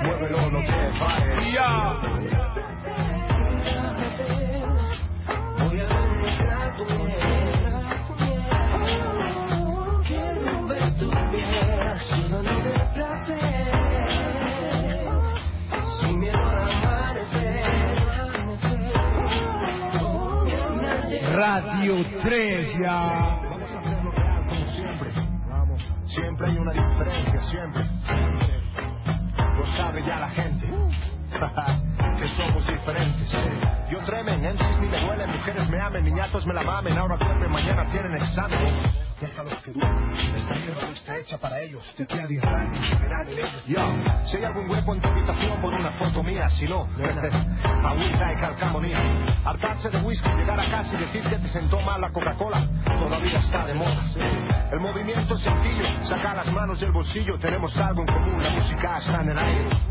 Muévelo, no te pares. Radio 3 ya. Como siempre. Vamos. Siempre hay una diferencia, siempre. Lo sabe ya la gente. que somos diferentes. Yo tremen, en ni me duelen, mujeres me amen, niñatos me la mamen, ahora duermen, mañana tienen examen. Déjalos que duermen, esta mierda está hecha para ellos. De aquí a 10 años verán en ellos. Yo, si hay algún hueco en tu habitación, pon una foto mía, si no, agüita y calcamonía. Hartarse de whisky, llegar a casa y decir que te sentó mal la Coca-Cola, todavía está de moda. El movimiento es sencillo, saca las manos del bolsillo, tenemos algo en común, la música está en el aire.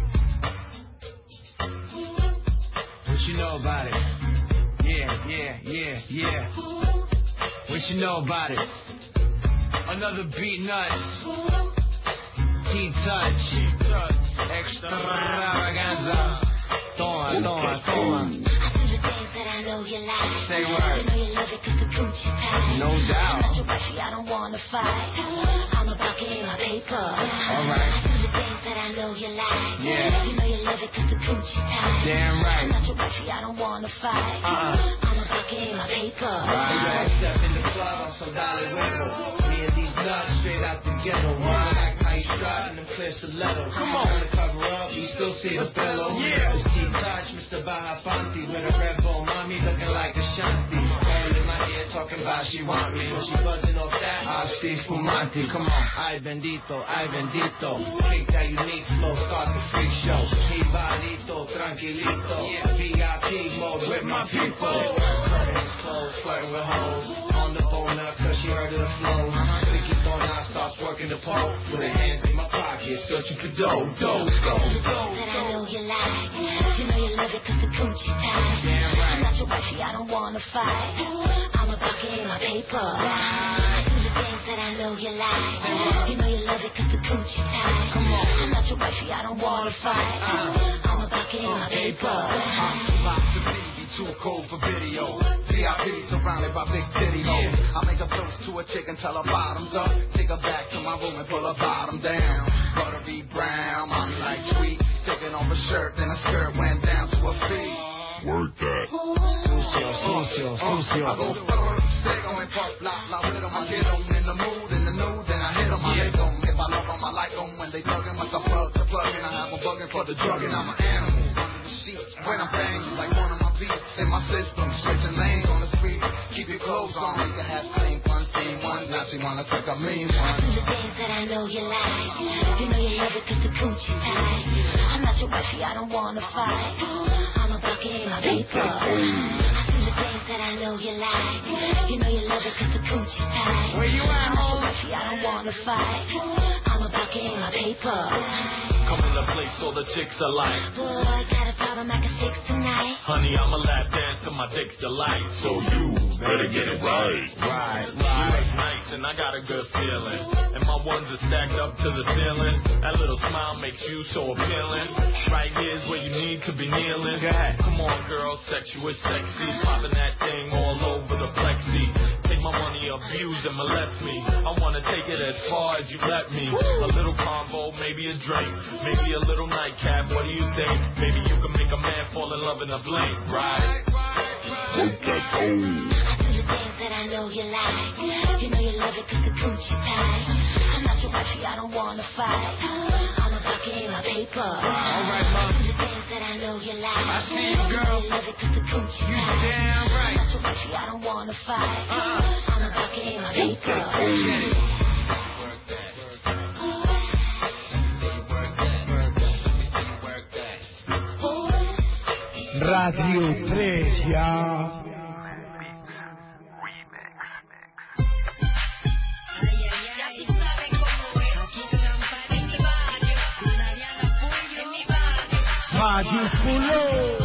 you know about it? Yeah, yeah, yeah, yeah. What you know about it? Another Beatnuts. T-touch. Extravaganza. Toma, toma, toma. Say word. No doubt. I don't wanna fight. I'm about getting my paper. Alright. I do the things that I know you like. Yeah. You know you love it 'cause the coochie tight. Damn right. I'm not your wifey, I don't wanna fight. Uh-uh. I'm about getting my paper. Right. Step in the club on some dollar window. Me and these nuts straight out the ghetto. One like how you strutting and clear stiletto. Come on. Trying to cover up, you still see the bellow. Yeah. It's T-Touch, Mr. Bahafanti with a red bone mommy looking like a shanty. In talking about she want me. When she buzzing off that, I speak Spumante. Come on. Ay bendito, ay bendito. Kick that unique flow, start the freak show. Bonito, tranquilito. VIP mode with my people. Curtains closed, flirting with hoes. On the phone now, cause she heard of the flow. I starts working the pole. With her hands in my pocket, searching for dough, dough, dough, dough. That I know you like. You know you love it 'cause the coochie tight. Damn right. I'm not your wifey, I don't wanna fight. I'm about getting my paper. I do the things that I know you like. You know you love it 'cause the coochie on. I'm not your wifey, I don't wanna fight. Uh. I'm about getting my paper. Uh, Box the baby, too cold for video. VIP surrounded by big titty hoes. I make a toast to a chick and tell her bottoms up. Take her back to my room and pull her bottom down. Buttery brown, mommy like sweet. Taking off her shirt, then her skirt went down to her feet. Word that. Sucio, sucio, sucio. I go first, stay on and pop, la, la, with 'em. I get 'em in the mood, in the nude, then I hit 'em. I make 'em. If I love them, I like them when they thuggin'. Once I plug the plug in, I have them bugging for the drug and I'm an animal. Under the sheets, when I'm banging like in my system. Switching lanes on the street, keep your clothes on. We can have clean fun, team one. Now she wanna take a mean one. The things that I know you like. You know you love it cause the coochie tight. I'm not your wifey, I don't wanna fight. I'm a bucket in my paper. I see the that I know you like. You know you love it cause the coochie tight. Where you at, I'm home? your wifey, I don't wanna fight. I'm about bucket in my paper. Come in the place all the chicks are like, Boy, got a problem I can fix tonight. honey, I'm a lap dance to my dick's delight. So you better get it right. Right, right. You look nice and I got a good feeling. And my ones are stacked up to the ceiling. That little smile makes you so appealing. Right here's where you need to be kneeling. Come on, girl, sex you is sexy. Popping that thing all over the plexi. Take my money, abuse and molest me. I wanna take it as far as you let me. A little combo, maybe a drink, maybe a little nightcap. What do you think? Maybe you can make a man fall in love in a blink, right? Work that things that I know you like. You know you love it cause the coochie tight. I'm not your wifey, I don't wanna fight. I'm a bucket in my paper. Alright, ma. I see the things that I know you like. I see you, girl. You love it cause the coochie You tight. damn right. I'm not your wifey, I don't wanna fight. I'm a bucket in my paper. Radio 3 ya. Mayúsculo. Pa'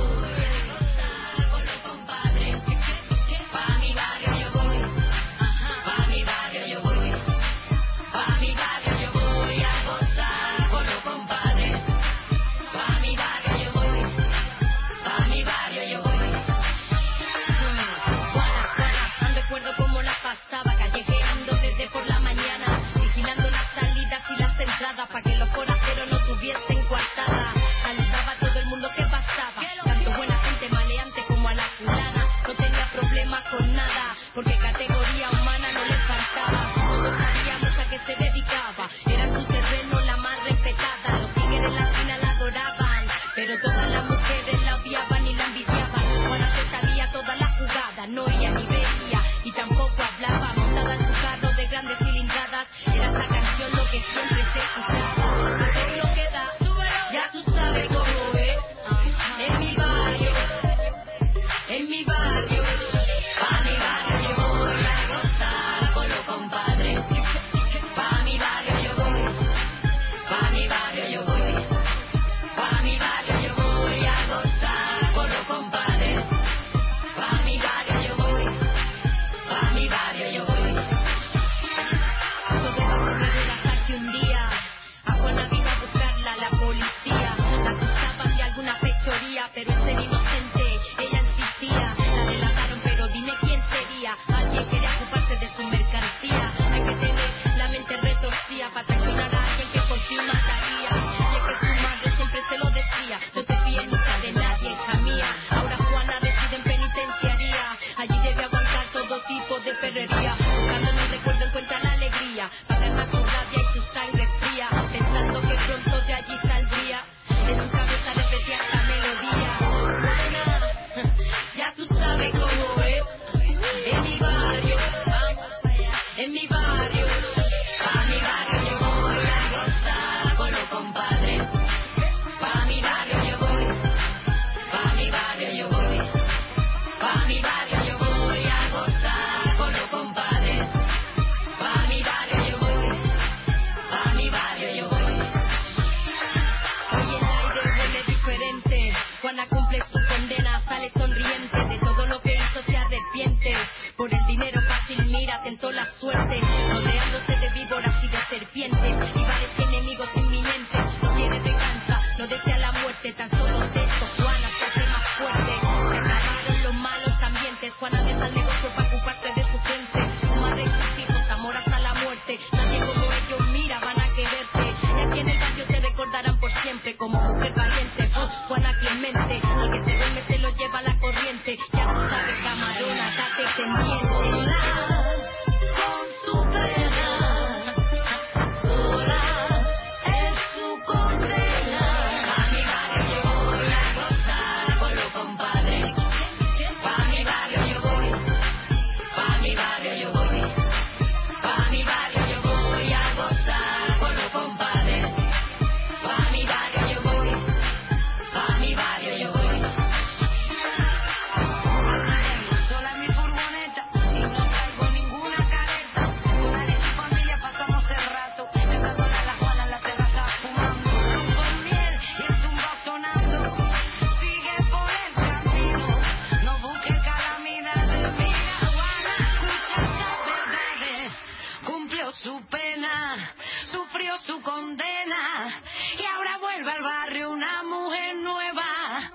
su condena y ahora vuelve al barrio una mujer nueva.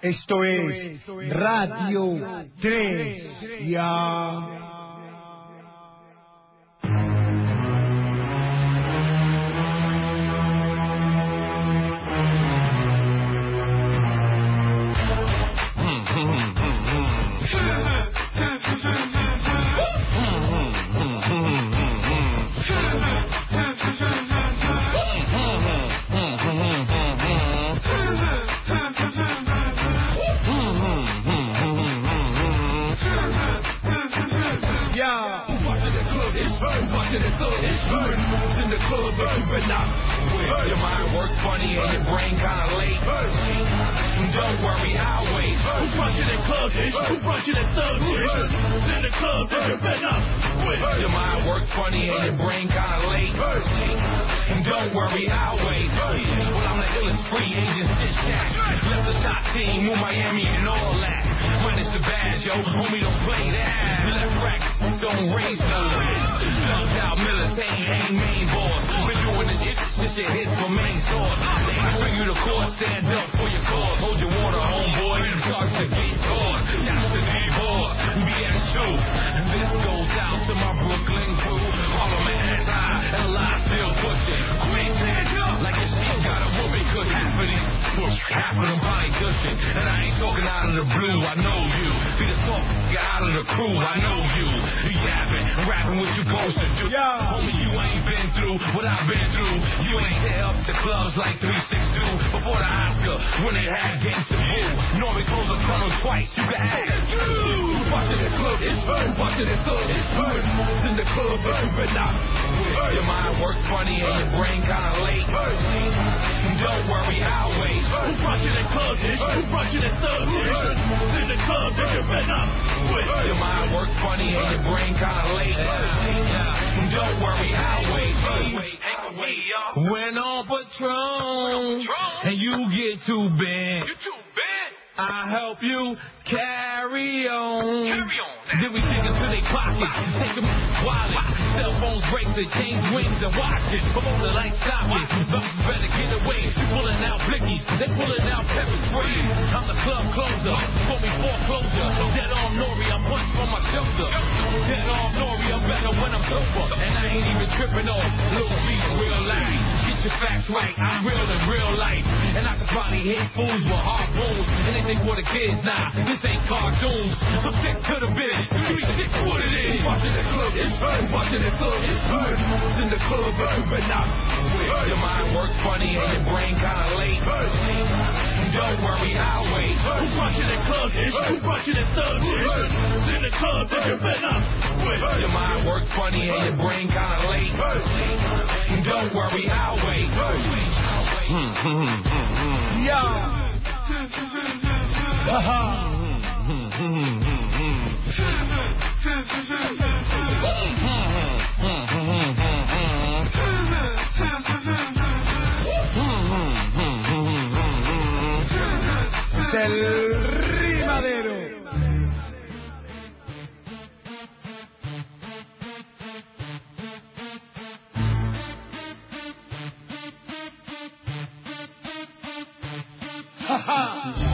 Esto es Radio 3. Ya. Not quit. Your mind works funny and your brain kinda late. Don't worry, I'll wait. Who's watching the club, bitch? Who's watching the thug? It's in the club, but you better not quit. Your mind works funny and your brain kinda late. Don't worry, I'll wait. Well, I'm the illest free agent, shit cat. Left the top team, with Miami and all that. When it's the bad, yo, homie, don't play that. Left rack, don't raise no Thugged out militant, ain't main boss. Been doing this shit, this shit hits for main source. Can show you the course, stand up for your cause. Hold your water, homeboy, starts to get caught. That's the D-boss, BS2. This goes out to my Brooklyn crew. All of my high, and still pushing. Quick, hands up, like your shit got a cause half of these, half of them body cushion. And I ain't talking out of the blue, I know you. Be the soft out of the crew, I know you. You yapping, rapping what you supposed to do. Yeah. Homie, you ain't been through what I've been through. You ain't hit up the clubs like 362 before the Oscar when they had Gangsta Boo. Normally close the tunnel twice, you can ask. Who's watching the club? It's her. Watching the club? It's her. It's in the club, but you better not. Your mind works funny and your brain kinda late. Don't worry, I'll wait. Who's watching the club? It's Who's watching the thug? In the club, but you better not. quit. Your mind works funny and your brain kinda late. Don't worry, I'll wait. When on Patron and you get too big, I help you carry on. Carry on. Then we take it to their pockets, take them wallet, cell phones, bracelets, chains, rings, and watches. Below the light socket, Bumpers better get away. You pulling out blickies, they pulling out pepper sprays. I'm the club closer, call me foreclosure. Dead on Nori, I'm punched from my shoulder. Dead on Nori, I'm better when I'm sober. And I ain't even tripping off little beats, real life. Get your facts right, I'm real in real life. And I can probably hit fools with hard rules. And they think for the kids, nah, this ain't cartoons. So stick to the business, three six what it is. Watching the club, it's her. Watching the club, it's her. It's in the club, but you better not quit. Your mind works funny and your brain kinda late. Don't worry, I'll wait. Who's watching the club, Who's watching the thug, It's in the club, but you better not quit. Your mind works funny and your brain kinda late. Don't worry, I'll wait. Hmm, hmm, hmm, yeah. del rimadero. ¡Ja, ja!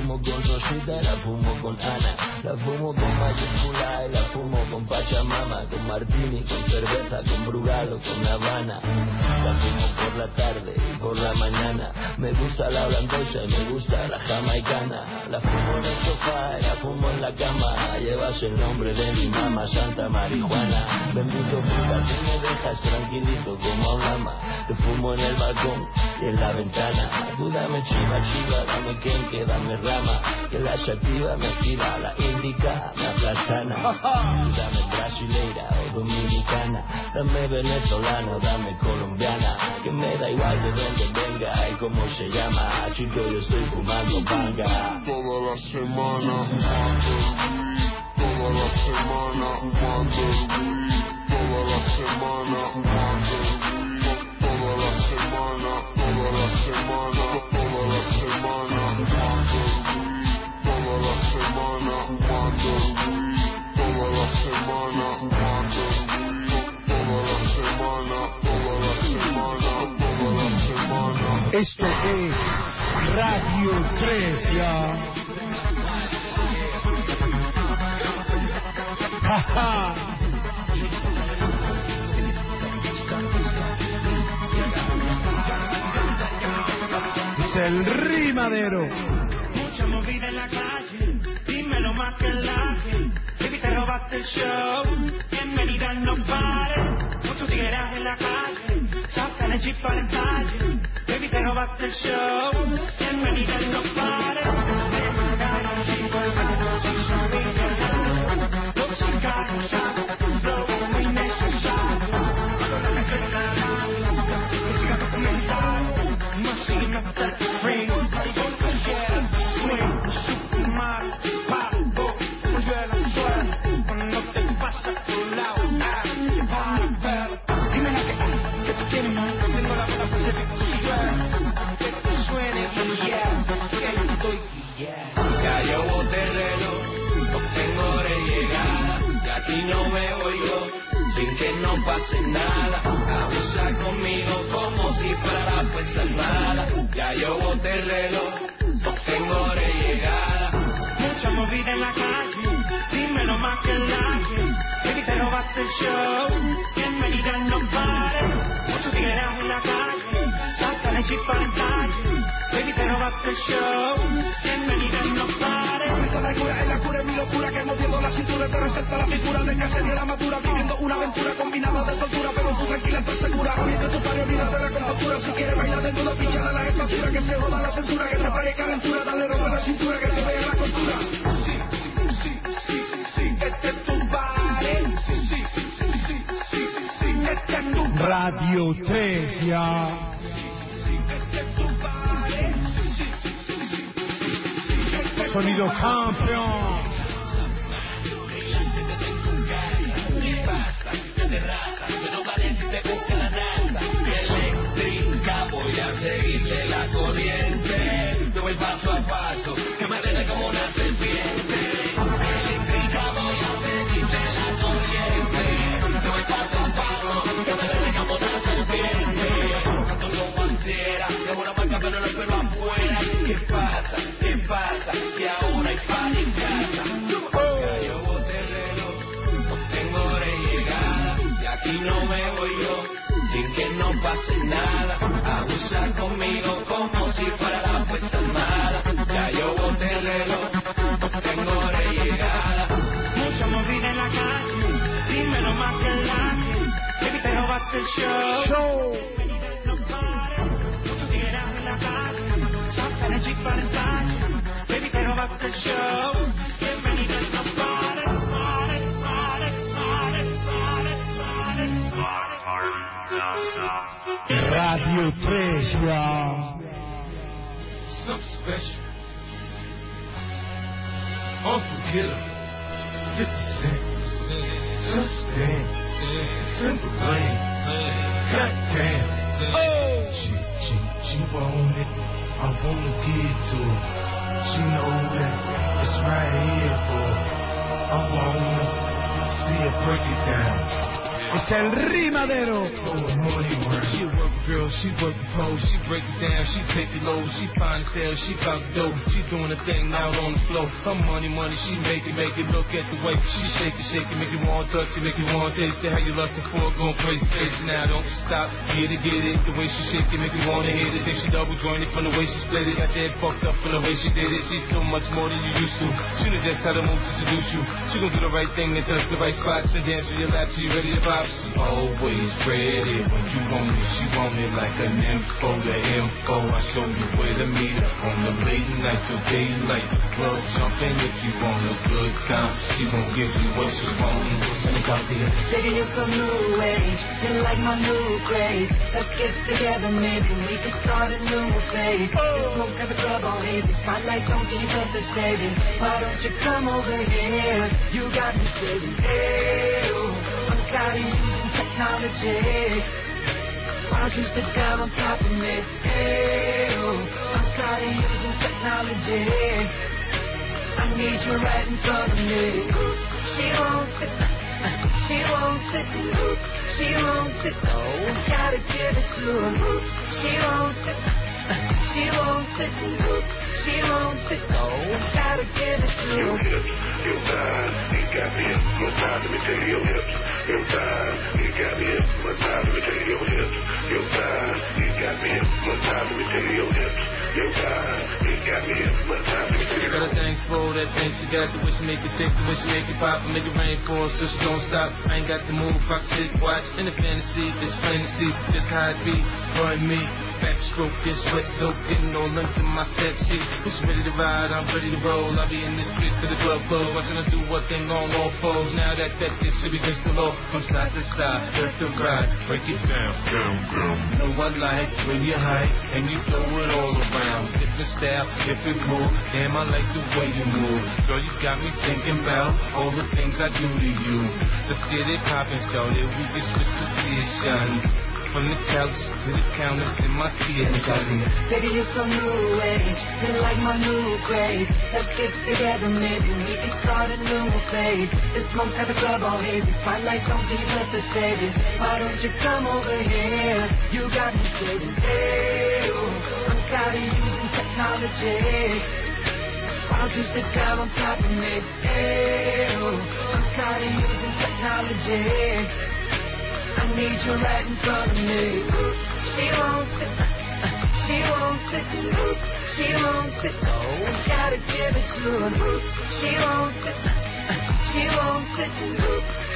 fumo con Rosita, la fumo con Ana. La fumo con mayúscula la fumo con Pachamama. Con Martini, con cerveza, con Brugal o con Habana. La fumo por la tarde y por la mañana. Me gusta la blandosa y me gusta la jamaicana. La fumo en el sofá la fumo en la cama. Llevas el nombre de mi mamá, Santa Marijuana. Bendito puta, tú me dejas tranquilito como un lama. Te fumo en el balcón y en la ventana. Tú chiva, chiva, dame quenque, dame rama. Que la sativa me activa, la indica, me aplastana. Dame brasileira o dominicana. Dame venezolano, dame colombiana. Que me da igual de dónde venga y cómo se llama. Chico, yo estoy fumando banga. Toda la semana fumando toda la semana fumando toda la semana fumando toda la semana, toda la semana, toda la semana Esto es Radio 3, ya. Jaja. Es el rimadero corrida en la calle, dímelo más que el laje. Baby, te robaste el show, en Mérida no pares. Muchos tigueras en la calle, sacan el chip al detalle. Baby, te robaste el show, en no. Me mandaron cinco hermanos. Los encaros, un pase nada. Abusa conmigo como si fuera fuerza. Ya yo boté el reloj, tengo de movida en la calle, dímelo más que la Robaste el show, bienvenida no pare. Mucho tigueraje en la calle, el jeep para. Baby, te robaste el show, bienvenida no pare. Esa locura es la cura, es mi locura que moviendo la cintura te resalta la figura de de la madura viviendo una aventura combinada de tortura pero tú tranquila estás segura. Oriente tu padre, olvídate la compostura. Si quieres bailar desnuda pichada la estatura que se joda la censura que te pague calentura. Dale ropa a la cintura que se vea la costura Radio 3, ya. Sonido campeón. Eléctrica, voy a seguirle la corriente. Yo voy paso a paso, que me arde como una serpiente. Eléctrica, voy a seguirle la corriente. Yo voy paso a paso, ansiera, tengo una marca pero no espero afuera. ¿Qué pasa? ¿Qué pasa? Que ahora hay pan en casa. Ya yo boté el reloj, tengo hora llegada. Y aquí no me voy yo, sin que no pase nada. Abusa conmigo como si fuera la fuerza armada. Ya yo boté el reloj, tengo hora llegada. Mucha movida en la calle, dímelo más que la Baby, te robaste el show. No Radio 3, ya. Something special. Unforgettable. It's the. Just dance. Simple lane. Goddamn. Oh! It. I wanna get to. She know that it's right here for. I wanna see her break it down. Es el rimadero. She a work girl, she work the pole, she break it down, she take it low, she find sales, she bout dope, she doing a thing out on the floor. Her money, money, she make it, make it look at the way she shake it, shake it, make you want touch it, make you want taste it. How you lustin' for, going crazy, crazy now, don't stop, get it, get it. The way she shake it, make you wanna hit it. Think she double jointed from the way she split it, got your head fucked up from the way she did it. She's so much more than you used to. She knows just how to move to seduce you. She gon' do the right thing and touch the right spots and dance on your lap so you ready to pop. She always ready when you want it. She want it like an info, the info. I show you where to meet her on the late night till daylight. The club jumping if you want a good time. She gon' give you what you want. Let me talk to you. Baby, you're new age. You like my new craze. Let's get together, maybe we can start a new phase. This smoke at the club all hazy. Spotlight don't keep us the baby. Why don't you come over here? You got me saying, hey, oh, I'm using technology. Why don't you on top of me? Oh, I'm using technology. I need you right in front of me. She won't sit. She won't sit. She won't sit. Oh, gotta give it to her. She won't sit. She won't sit. She won't sit. Oh, gotta give it to her. Your hips, your thighs, you got me hypnotized. Let me tell you your hips, your thighs, you got me hypnotized. Let me tell you your hips, your thighs, you got me hypnotized. Let me tell you your hips, your thighs, you got me hypnotized. Let me tell you Got a thing for that thing she got the wish make it tick, the wish make it pop, and make it rain for us, so she don't stop. I ain't got the move, rock, sit, watch, in the fantasy, this fantasy, this how it be, run me. Backstroke, this sweat soaking all into my set sheets. Who's ready to ride? I'm ready to roll. I'll be in this bitch to the club close. Watching her do what thing on all foes. Now that that bitch should be just the law. From side to side, left to right, break it down, down, down. Know I like when you hike and you throw it all around. If Different style, different move. Damn, I like the way you move. Girl, you got me thinking about all the things I do to you. Let's get it poppin', so that we can switch positions. From the couch to the counters in my kitchen. Baby, you're some new age. You like my new craze. Let's get together, maybe we can start a new phase. This smoke at the club all hazy. Spotlight don't keep us the baby. Why don't you come over here? You got me saying, hey, I'm of using technology. Why don't you sit down on top of me? Hey, I'm of using technology. I need you right in front of me. She won't sit. She won't sit. She won't sit. Oh, gotta give it to her. She won't sit. She won't sit.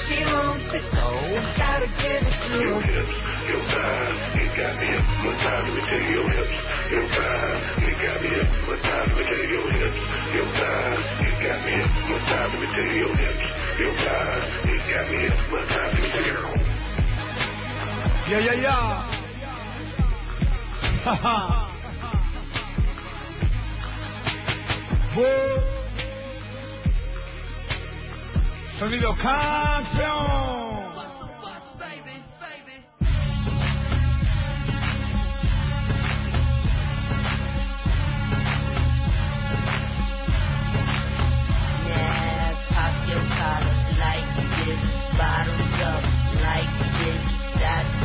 She won't sit. Oh, gotta give it to her. Your hips, your thighs, you got me hypnotized. You your hips, your thighs, you got me hypnotized. You your hips, your thighs, you got me hypnotized. You your hips, your thighs, you got me hypnotized. Let me tell you. Ya, ya, ya. Sonido campeón. Bottles up like this, that's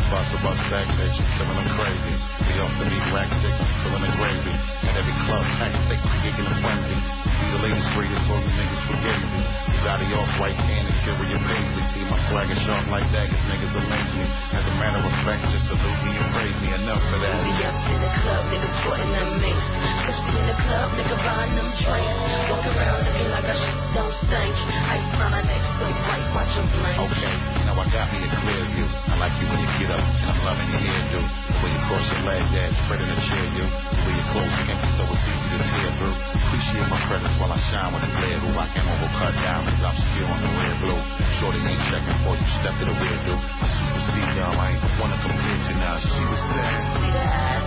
Bust a bust that bitch, killing them crazy. We these rack tickets, spilling the gravy. At every club, hectic, gigging a frenzy. We the latest greatest, all you niggas forget me. You got it off white can, interior paisley. See my swagger sharp like that, cause niggas amaze me. As a matter of fact, just salute me and praise me. Enough for that. We up in the club, niggas putting them mates. In the club, nigga buying them drinks. Walk around looking like shit don't stink. Ice around my neck, so white, watch your blink. Okay, now I got me a clear view. I like you when you get up, I'm loving your hairdo. The way you cross your legs, yeah, spread in a chair, you. The way your clothes skimpy, so it's easy to tear through. Appreciate my presence while I shine with the glare. Who I can overcut diamonds, I'm still on the red blue. Shorty ain't checking for you, step to the dude. I supersede y'all, I ain't wanna compare to now. She was saying.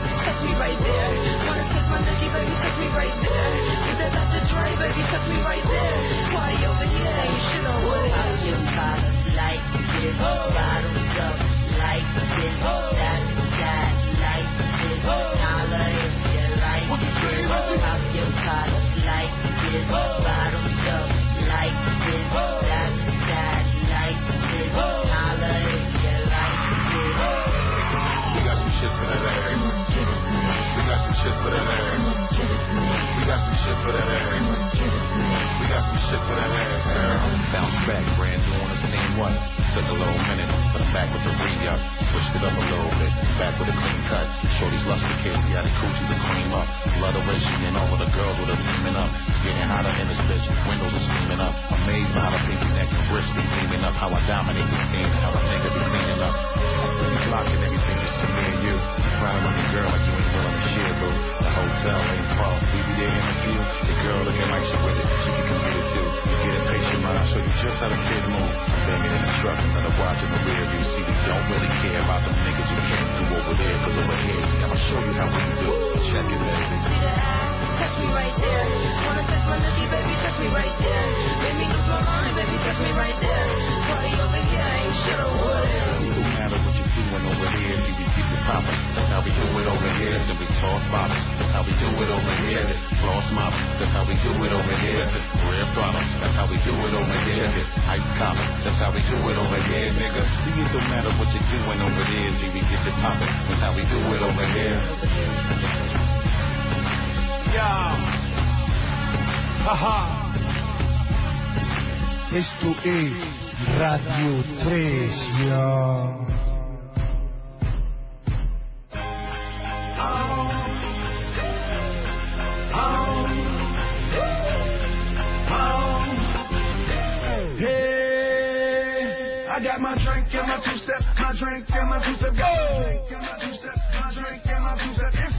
Me right there. Wanna touch my nookie, baby, touch me right there. Get that Dr. Dre, baby, touch me right there. Party over here, ain't shit on what. Pop your collars like this. Oh. Bottoms up like this. Side to side like this. Holla if you like this. Pop your collars like this. Oh. Bottoms up like this. Side to side like this. Holla if you like this. Oh. We got some shit for that ass. Got some shit for that ass. We got some shit for that ass. We got some shit for that ass. Bounce back, brand new on the same one. Took a little minute, but I'm back with the re-up. Switched it up a little bit, back with a clean cut. Shorty's lusty kid, he had a coochie to cream up. Love the way she and all of the girls with her teaming up. Getting hotter in this bitch, windows are steaming up. Amazed by the pinky neck wrist be gleaming up. How I dominate the scene, how a nigga be cleaning up. I see you blocking everything just me and you. Frowning on your girl like you ain't willing to share. The hotel ain't far. We be there interview. Your girl looking like she with it. She can compete it too. You get impatient, man. I show you just how the kid move. Banging in the truck, another watch in the rear view. See, we don't really care about them niggas you can't do over there. Cause over here, I'ma show you how we do. So check it, baby. Touch me right there. Wanna touch my nutty, baby, touch me right there. Make me go slow on, baby, touch me right there. Party over here, ain't shit over there. No matter what you're doing over here, keep it poppin'. That's how we do it over here. Then we toss bottles. That's how we do it over here. Floss mops. That's how we do it over here. Rare products. That's how we do it over here. Check. Ice coffee. That's how we do it over here, nigga. See, it don't matter what you're doing over there. See, we get it poppin'. That's how we do it over here. Ya. Ajá. Esto es Radio 3, ya. I got my drink and my two steps, my drink and my two step, got my drink and my two step, my drink and my two step.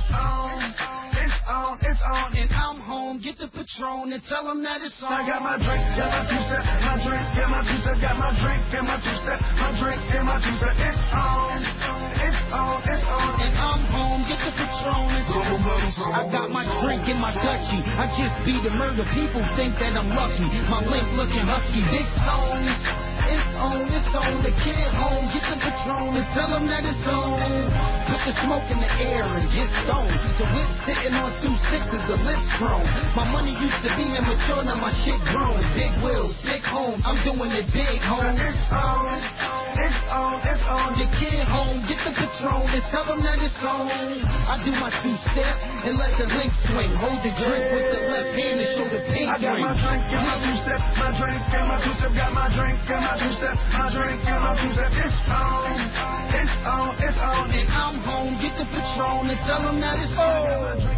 It's on, it's on, it's on, and I'm home. Get the Patron and tell them that it's on. I got my drink and my step, my drink and my step, got my drink and my step, my drink and my step. It's on, it's on, it's on, and I'm home. Get the Patron and tell them that it's on. I got my drink in my Dutchie. I just beat the murder. People think that I'm lucky. My link looking husky. Big stones. It's on, it's on. The kid home. Get the Patron and tell them that it's on. Put the smoke in the air and get stoned. The whip sitting on two sixes. The lips grown. My money used to be immature. Now my shit grown. Big wheels, big homes. I'm doing it big, home. It's on, it's on, it's on. The kid home. Get the Patron and tell them that it's on. I do my two steps and let the link swing. Hold the drink with the left hand and show the pink I got my drink and my two steps, my drink and my two steps. got my drink and my two steps, my drink and my two step. It's on, it's on, it's on, And I'm home, get the Patron and tell them that it's on.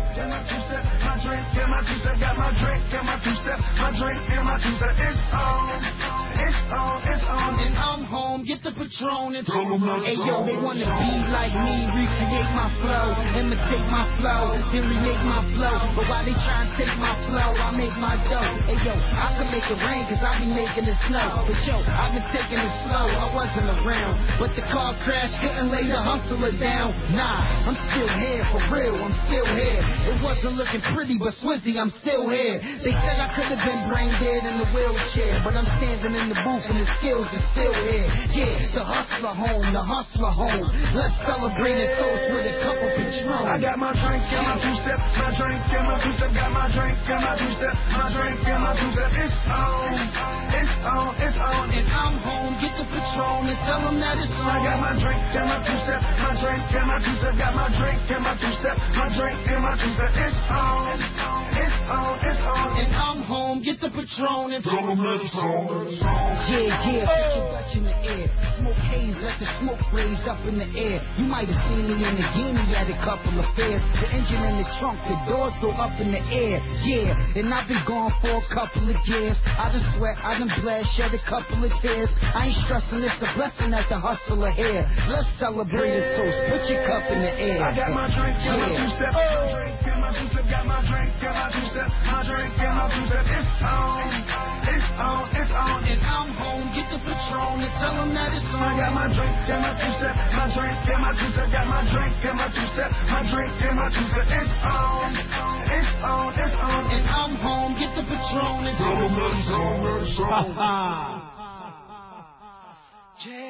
My drink and my two step, my drink and my two step, got my drink and my two step, my drink and my two step. It's on, it's on, it's on, And I'm home, get the Patron and tell them that Hey yo, they wanna be like me, recreate my flow, imitate my flow, then remake my flow. But while they try and take my flow, I make my dough. Hey yo, I can make it rain cause I be making it snow. But yo, I've been taking it slow, I wasn't around. But the car crash couldn't lay the hustler down. Nah, I'm still here, for real, I'm still here. It wasn't looking pretty, but Swizzy, I'm still here. They said I could have been brain dead in the wheelchair, but I'm standing in the booth and the skills are still here. Yeah, the hustler home, the hustler home. Let's celebrate it toast with a couple Patron. I got my drink and my two step, my drink and my two step, got my drink and my two step, my drink and my two step. It's on, it's on, it's on, and I'm home, get the Patron and tell them that it's on. I got my drink and my two step, my drink and my two step, got my drink and my two step, my drink and my two step. It's on, it's on, it's on, And I'm home, get the Patron and tell them that it's on. Yeah, yeah, put your oh. Dutch in the air. Smoke haze, let the smoke raise up in the air. You might have seen me in the guinea at a couple of fairs. The engine in the trunk, the doors go up in the air. Yeah, and I've been gone for a couple of years. I done sweat, I done bled, shed a couple of tears. I ain't stressing, it's a blessing that the hustler here. Let's celebrate a toast, put your cup in the air. I got my drink and my two step, my oh. drink and my two step, got my drink and my two step, my drink and my two step. It's on, it's on, it's on, And I'm home, get the Patron and tell them that it's on. I got my drink and my two step, my drink and my two step, got my drink and my two step, my drink and my two step. It's on, it's on, it's on, And I'm home, get the Patron and tell them that it's on. Yo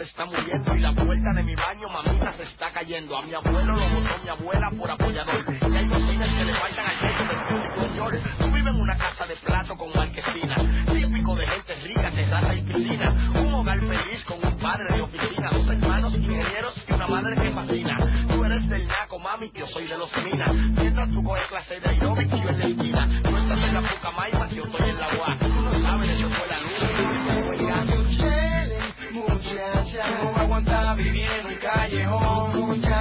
se está muriendo. Y la puerta de mi baño, mamita, se está cayendo. A mi abuelo lo botó mi abuela por apoyador. Y hay bocinas que le faltan al techo del público York. Tú vives en una casa de plato con marquesina. Típico de gente rica, terraza y piscina. Un hogar feliz con un padre de oficina. Dos hermanos ingenieros y una madre que fascina. Tú eres del naco, mami, yo soy de los minas. Mientras tú coges clase de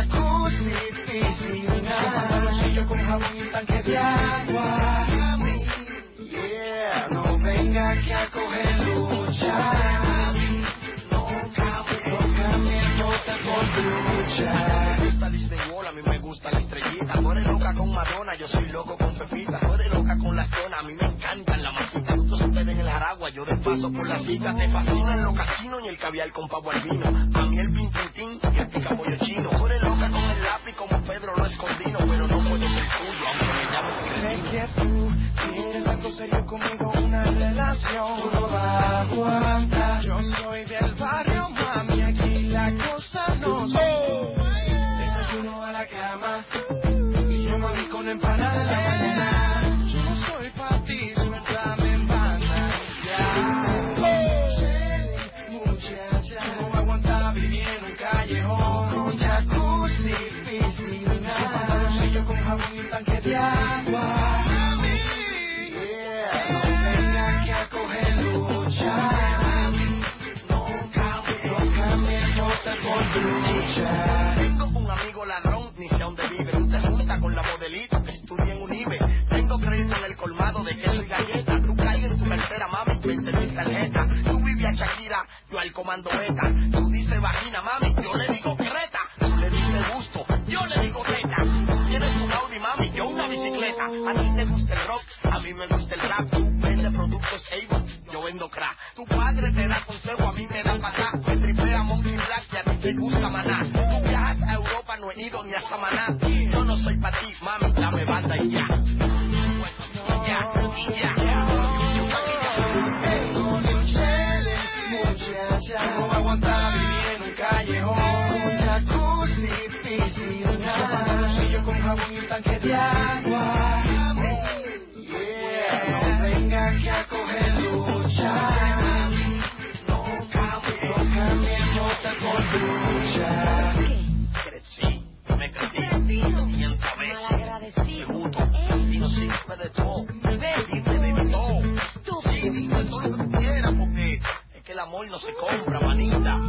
jacuzzi, piscina, bolsillo con jabón y tanque de agua. Yeah, no venga que a coger lucha. Me gusta Disney World, a mí me gusta la estrellita. Tú loca con Madonna, yo soy loco con Pepita. Tú loca con la zona, a mí me encantan yo de paso por la cita. Te fascinan los casinos y el caviar con pavo al vino. A mí el pintintín y el picapollo chino. Tú eres loca con el lápiz como Pedro lo escondino. Pero no puedo ser tuyo, aunque me llamo Sé que tú quieres algo serio conmigo, una relación. Tú no vas a aguantar. Yo soy del barrio, mami, aquí la cosa no se colmado de queso y galleta. Tú caes en tu cartera, mami, 20 mil tarjetas. Tú vives a Shakira, yo al comando beta. Tú dices vagina, mami, yo le digo creta. Tú le dices gusto, yo le digo teta. Tú tienes un Audi, mami, yo una bicicleta. A ti te gusta el rock, a mí me gusta el rap. Tú vendes productos Avon, yo vendo crack. Tu padre te da consejo, a mí me da patá. Me tripea Monkey Black y a ti te gusta maná. Tú viajas a Europa, no he ido ni a Samaná. Yo no soy pa' ti, mami, dame banda y ya. Bolsillo con jabón y un tanque de agua. Yeah, no venga que a coger lucha. No cambie, no cambie nota por lucha. Crecí, me crecí. Y en cabeza, me gusto. Y no sirve de todo. Dime, dime todo. Sí, dime todo lo que tú quieras, porque es que el amor no se compra, manita.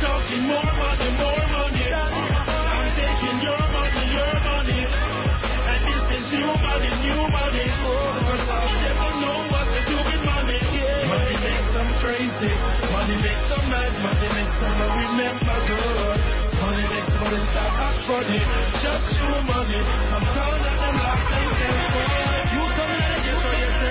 show you money. I'm makes them. Just don't know what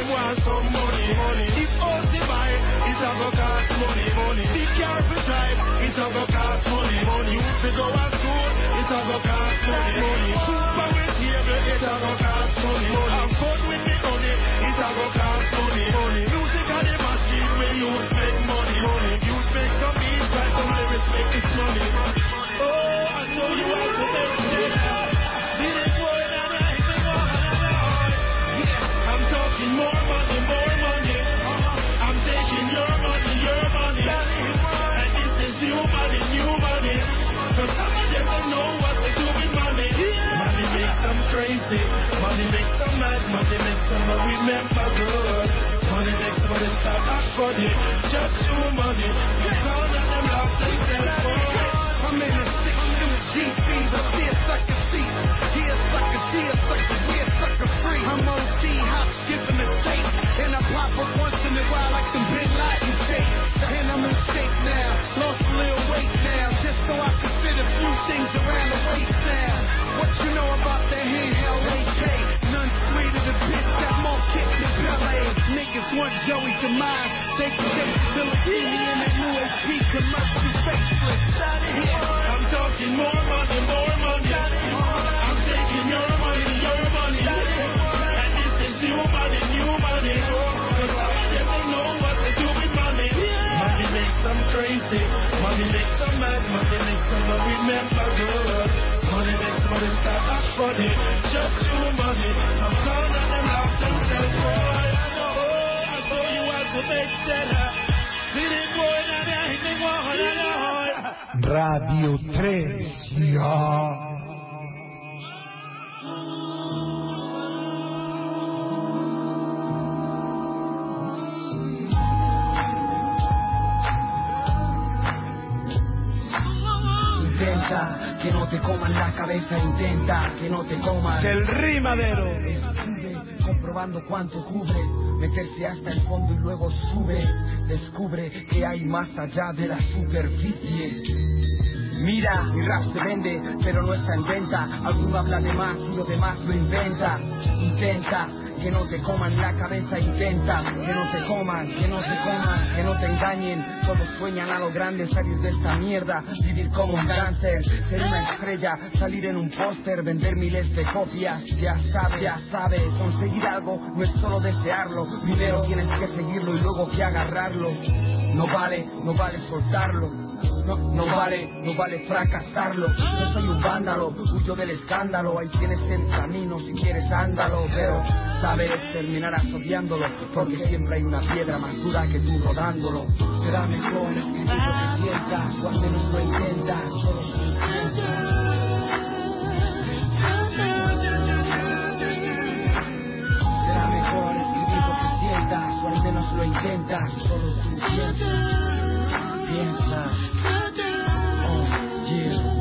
want some money, money. If all they buy, it's a go cost money, money. The car we drive, it's a go cost money, money. You fi go to school, it's a go cost money, money. For we table, it's a go cost money, money. I'm fun with the money, it's a go cost money, money. Music and the machine we use make money, money. Use make some beats, write some lyrics, make this Money makes them remember good. Money makes somebody start act funny. Just show money. You can't let them laugh themselves. I'm in a six in the GP, the fear sucker seat. Here sucker, here sucker, here sucker free. I'm on OG, hop, skipping the tape. And I pop up once in a while like some Bin Laden tape. And I'm in shape now, lost a little weight now. Just so I can fit a few things around the waist now. What you know about that handheld AK? Want Joey's demise. They can take till see me in that new HP commercial. Out here. I'm talking more money, more money. I'm taking your money, your money. And this is new money, new money. Cause them don't know what to do with money. Money makes them crazy. Money makes them mad. Money makes them remember good. Money makes start act funny. Just show money. I'm calling them laugh themselves, Radio 3, ya. Intenta que no te coman la cabeza, intenta que no te coman. El rimadero. Comprobando cuánto cubre, meterse hasta el fondo y luego sube, descubre que hay más allá de la superficie. Mira, mi rap se vende, pero no está en venta. Alguno habla de más y lo demás lo inventa. Intenta que no te coman la cabeza, intenta que no te coman, que no te coman, que no te engañen. Todos sueñan a lo grande, salir de esta mierda, vivir como un cáncer, ser una estrella, salir en un póster, vender miles de copias. Ya sabes, ya sabes, conseguir algo no es solo desearlo. Primero tienes que seguirlo y luego que agarrarlo. No vale, no vale soltarlo. No, no vale, no vale fracasarlo. Yo soy un vándalo, huyo del escándalo. Ahí tienes el camino, si quieres ándalo. Pero sabes, terminarás odiándolo. Porque siempre hay una piedra más dura que tú rodándolo. Será mejor lo que sientas, o al menos lo intentas. Será mejor lo que sientas, o al menos lo intentas. Solo. Piensa. Oh, yeah.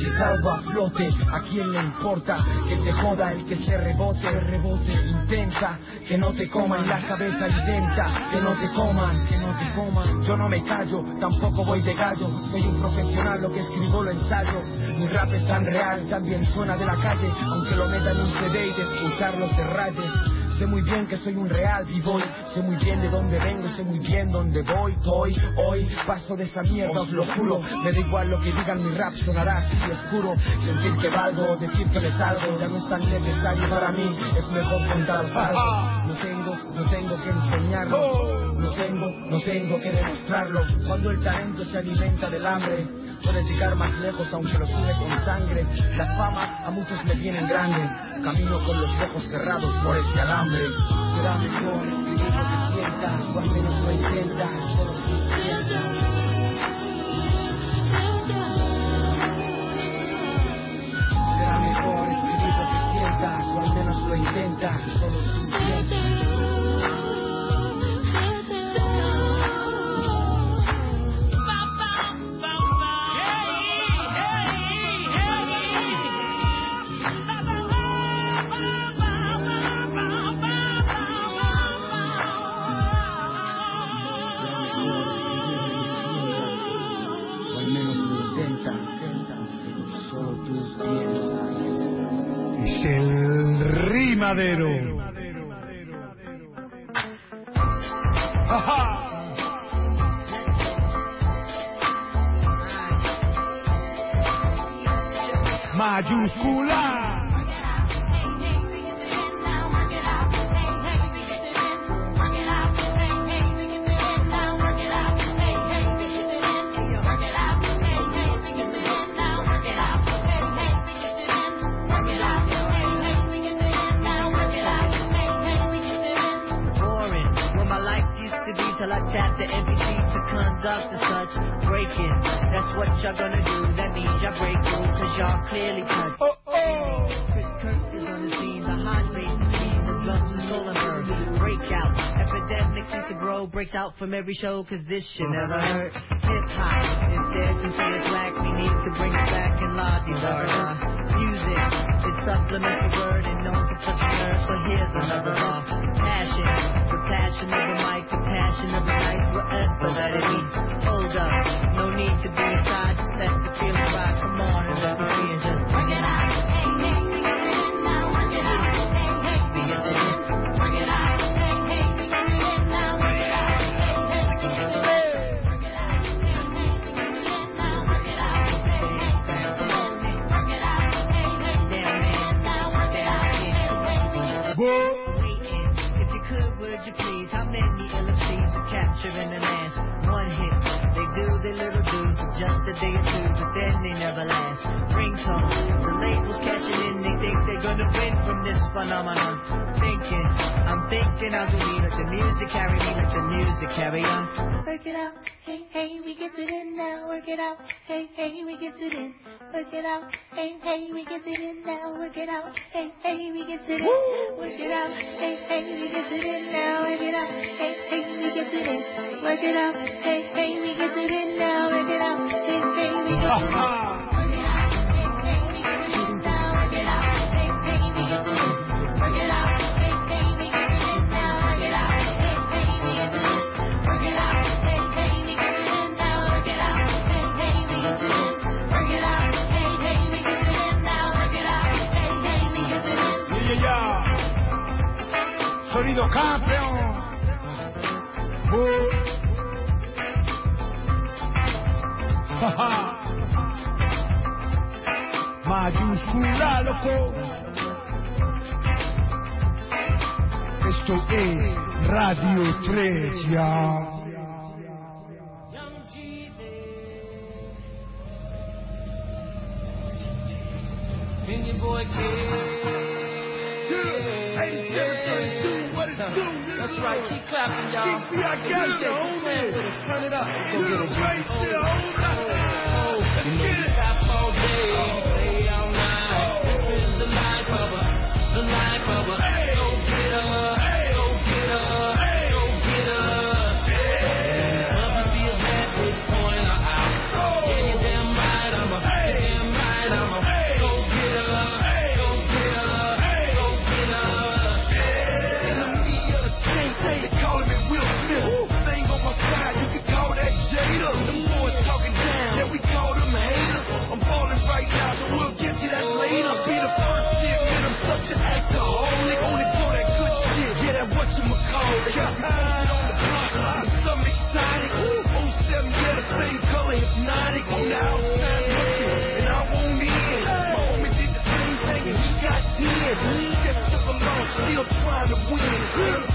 Si salgo a flote, ¿a quién le importa? Que se joda el que se rebote, rebote. Intenta que no te coman la cabeza, intenta que no te coman, que no te coman. Yo no me callo, tampoco voy de gallo. Soy un profesional, lo que escribo lo ensayo. Mi rap es tan real, también suena de la calle. Aunque lo metan en un CD y de escucharlo se raye. Sé muy bien que soy un real b-boy. Sé muy bien de dónde vengo, sé muy bien dónde voy Hoy, hoy, paso de esa mierda, os lo juro. Me da igual lo que digan, mi rap sonará así oscuro. Sentir que valgo, decir que me salgo Ya no es tan necesario para mí, es mejor contar algo No tengo, no tengo que enseñarlo No tengo, no tengo que demostrarlo. Cuando el talento se alimenta del hambre Puedes llegar más lejos aunque lo sube con sangre. La fama a muchos le vienen grande. Camino con los ojos cerrados por ese alambre. Será mejor escribir lo que sientas O al menos lo piensas Será mejor escribir lo que sientas O al menos lo intentas Solo rimadero. Ajá. Mayúscula. Till I tapped the NPC to conduct and such breaking. That's what y'all gonna do. That means y'all break rules cause y'all clearly touch. Oh, oh. Chris Kirk is on the scene. The hot bass machine. The drums is Stolenberg. Breakout. Epidemic seems to grow. Breaks out from every show cause this shit uh-huh. never hurt. Hip hop. There's some serious lack, we need to bring it back and la di da. Music is supplement the word and known for touch a nerve. So here's another bar. Passion. The passion of the mic. The passion of the night. Whatever that it be. Hold up. No need to be inside. Just let the feeling ride. Come on and let me and just bring it out. Hey, hey, for just a day or two, but then they never last. Ringtone, the labels cashing in, they think they're gonna win from this phenomenon. Thinking, I'm thinking I'll do me, let the music carry me, let the music carry on. Work it out, hey, hey, we get it in now, work it out, hey, hey, we get it in, work it out, hey, hey, we get it in now, work it out, hey, hey, we get it in, work it out, hey, hey, we get it in now, work it out, hey, hey, we get it in, work it out, hey, hey, we get it in now, work it out, hey, hey, we get it in. sonido campeón. Mayúscula, loco. Esto es Radio 3, ya. Your boy Kid. That's right, keep clapping, y'all. Keep I got DJ, you, homie. stand with us, turn it up. Let's get it, right there, hold oh, you know you rap all day, play all night. This is the life of a, the life of for that good shit, yeah, that what you call it. Got on the block, with some exotic. 07, yeah, the same color, hypnotic. On the outside looking, and I won't did the same thing, and he got 10. Steps took a loss, still trying to win.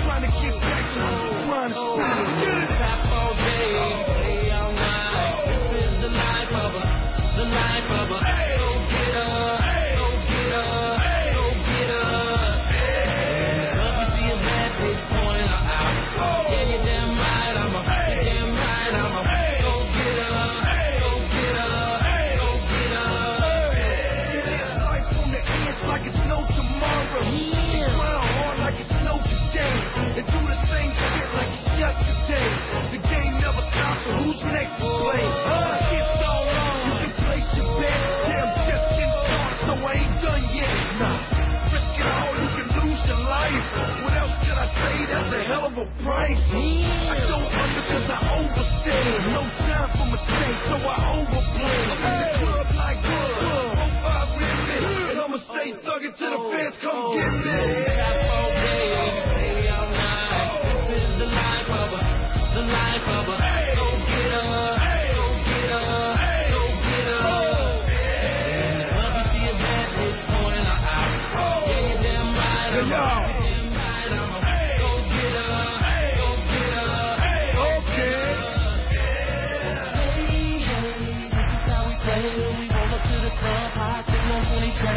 Next play? Uh, it's all on. You can place your bet. Yeah, I'm just getting started, so I ain't done yet. Nah. Risk it all, you can lose your life. What else can I say? That's a hell of a price. I don't under cause I overstay. No time for mistakes, so I overplay. I'm in the club like club. Four, five, red straight thugging to the fence, come get me.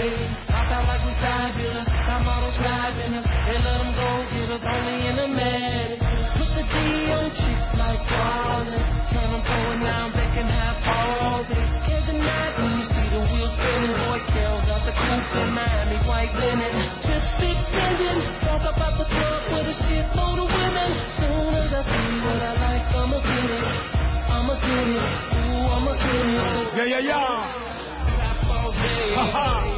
20 trays. Pop out like we fabulous. I'm auto driving us. They let them go, get us only in the medic. Put the D on chicks like Wallace. Turn them forward now, they can have all this. Every night when you see the wheels spinning, boy, tails out the coupe in Miami, white linen. Just big spending. Talk about the club with a shitload of women. Soon as I see what I like, I'ma get it. I'ma get it. Ooh, I'ma get it. Yeah, yeah, yeah. Ha ha.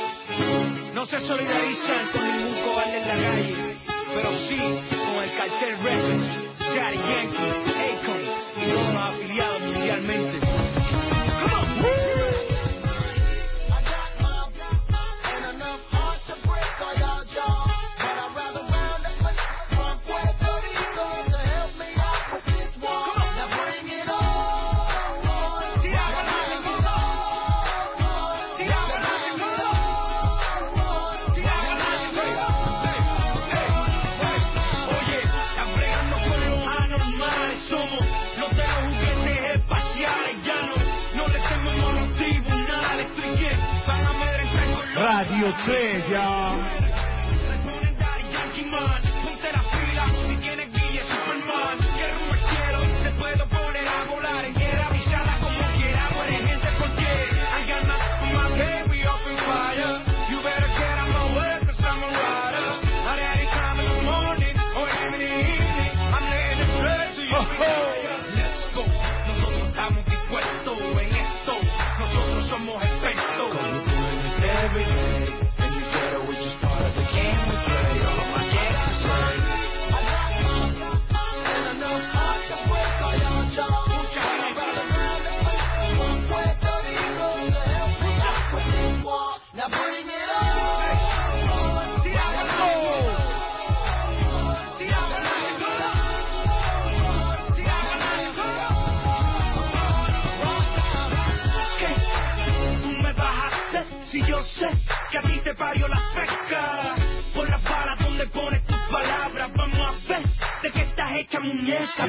no se solidarizan con ningún cobarde en la calle, pero sí con el cartel Records, Daddy Yankee, Akon y todos los afiliados mundialmente. 最佳 parió la pesca. Por las balas donde pones tus palabras, vamos a ver de qué estás hecha muñeca.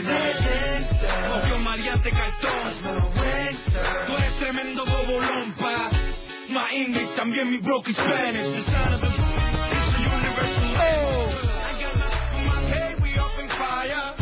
Obvio maleante cartón. Tú eres tremendo bobolón, pa. My English, también mi broken Spanish. The son of a, it's a universal oh. I got my, my hey, we up in fire.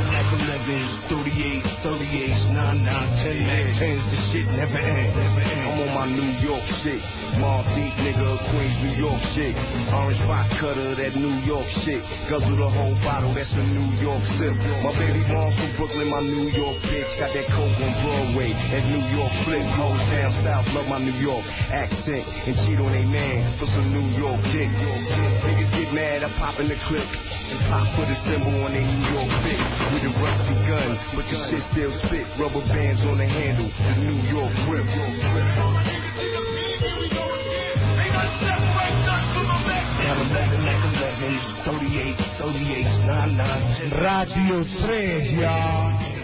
11, 38, 38, 9, 9, 10, Mac 10. This shit never ends. I'm on my New York shit. Mobb Deep, nigga, Queens, New York shit. Orange box cutter, that New York shit. Guzzle the whole bottle, that's a New York sip. My baby mom's from Brooklyn, my New York bitch. Got that coke on Broadway, that New York flip. Hoes down south, love my New York accent. And cheat on a man for some New York dick. Niggas get mad, I pop in the clip. And pop for the symbol on a New York bitch. We the rusty guns, but the shit still spit. Rubber bands on the handle, the New York grip. Never living like 11s, 38s, 38s, 99s, 10 Radio 3, y'all.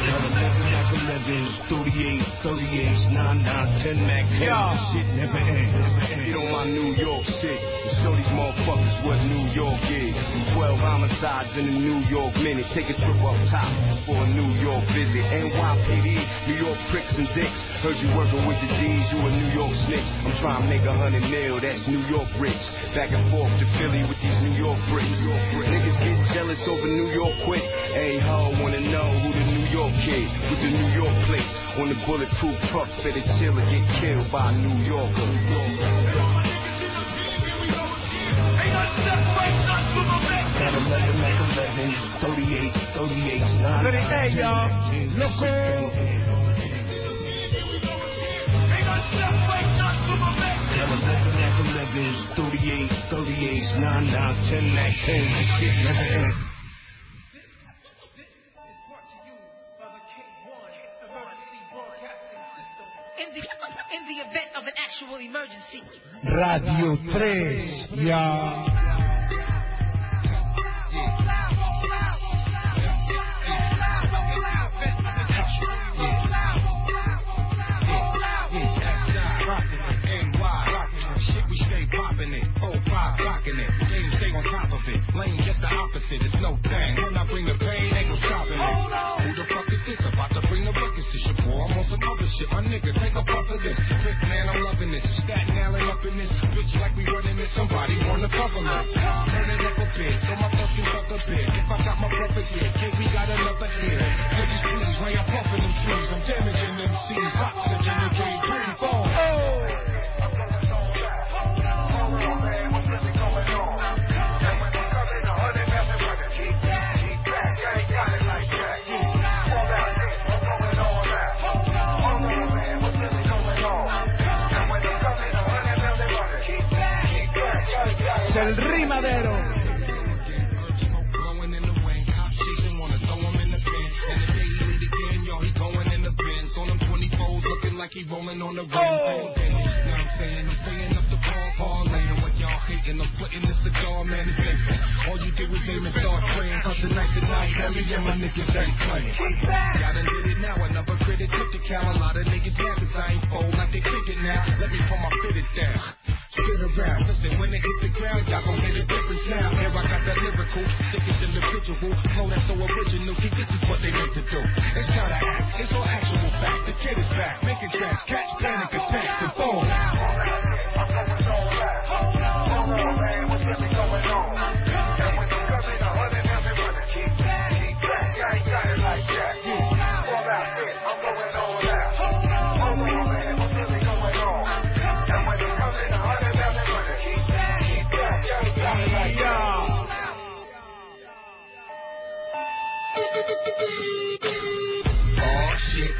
Never living like 11s, 38s, 38s, 99s, 10 Mac 10, Yeah. shit never ends. Get on my New York shit show these motherfuckers what New York is. 12 homicides in a New York minute. Take a trip up top for a New York visit. NYPD, New York pricks and dicks. Heard you working with the D's, you a New York snitch. I'm trying to make a hundred mil, that's New York rich. Back and forth to Philly with these New York bricks. Niggas get jealous over New York quick. Hey ho, wanna know who the New York kid with the New York plates on the bulletproof truck fitted chiller get killed by a New Yorker. Never living like 11s, 38s, 38s, 99s, Let it hey, y'all. Loco. Never living like 11s, 38s, 38s, 99s, 10 Mac 10, in the event of an actual emergency. Radio 3, y'all. Shit, we stay popping it. Oh, five rocking it. Ladies stay on top of it. Lane just the opposite. It's no thing. When I bring the pain, ain't no stopping it. Who the fuck is this? About to other shit. My nigga, take a puff of this. Quick, man, I'm loving this. Staten Island up in this. Bitch, like we running it. Somebody wanna cover me. Turn it up a bit. So my can suck a bit. If I got my brother here, Kate, we got another here. Ladies, please, when y'all puffing them trees, I'm damaging them seeds. Oxygen, the K, pretty phone. Es 24s, looking like he rolling on the rim. Oh. I'm saying? I'm up the ball, ball what y'all hating. I'm putting this cigar, man. All you and start spraying. Cause tonight, tonight, and my niggas ain't playing. Did it now, another critic took the count. A lot of niggas yappers, I ain't fold like they now. Let me pull my fitted down. Spit around, listen, when they hit the ground, y'all gon' get a different sound. Here I got that lyrical, sick as individual, flow that's so original. See, this is what they meant to do. It's not an act, it's all actual fact. The kid is back, making tracks, catch panic attacks and fall. Oh shit,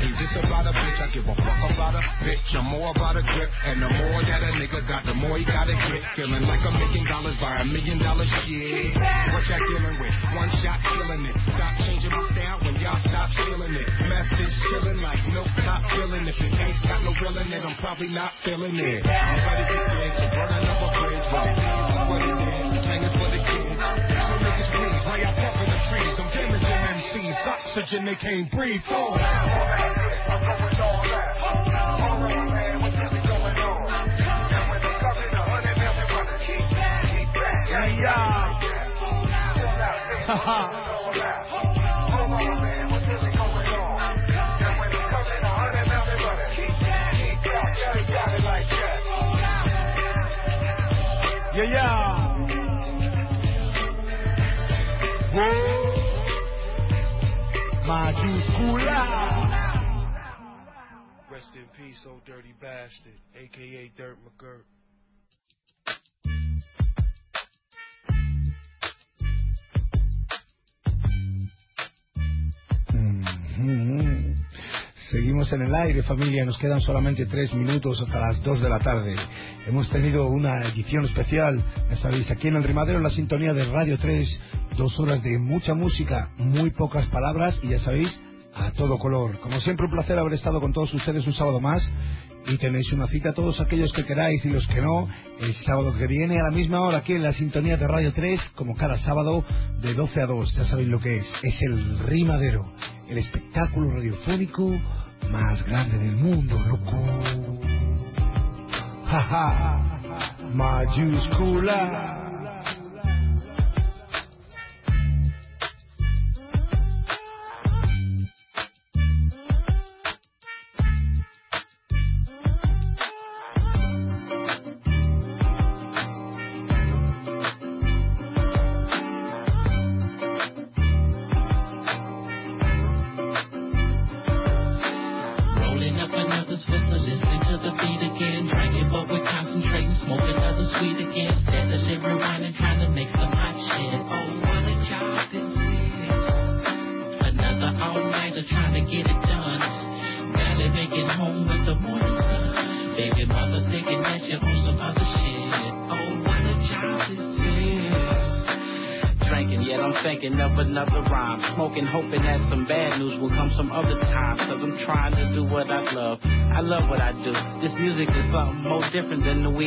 ain't this about a bitch? I give a fuck about a bitch. I'm more about a grip. And the more that a nigga got, the more he gotta get. Feeling like a million dollars by a million dollar shit. What y'all dealing with? One shot killing it. Stop changing my style when y'all stop stealing it. Message chilling like milk not feeling. If it ain't got no real in it, I'm probably not feeling it. I'm ready to get to burn another is is what it oxygen, they can't breathe. Yeah, yeah. Mayúscula. Rest in peace, Ol' Dirty Bastard, aka Dirt McGirt. Mm. Seguimos en el aire, familia. Nos quedan solamente tres minutos hasta las dos de la tarde. Hemos tenido una edición especial, ya sabéis, aquí en el Rimadero, en la sintonía de Radio 3. Dos horas de mucha música, muy pocas palabras y ya sabéis, a todo color. Como siempre, un placer haber estado con todos ustedes un sábado más. Y tenéis una cita, todos aquellos que queráis y los que no, el sábado que viene a la misma hora aquí en la sintonía de Radio 3, como cada sábado, de 12 a 2. Ya sabéis lo que es. Es el Rimadero, el espectáculo radiofónico más grande del mundo, loco. Jaja, mayúscula.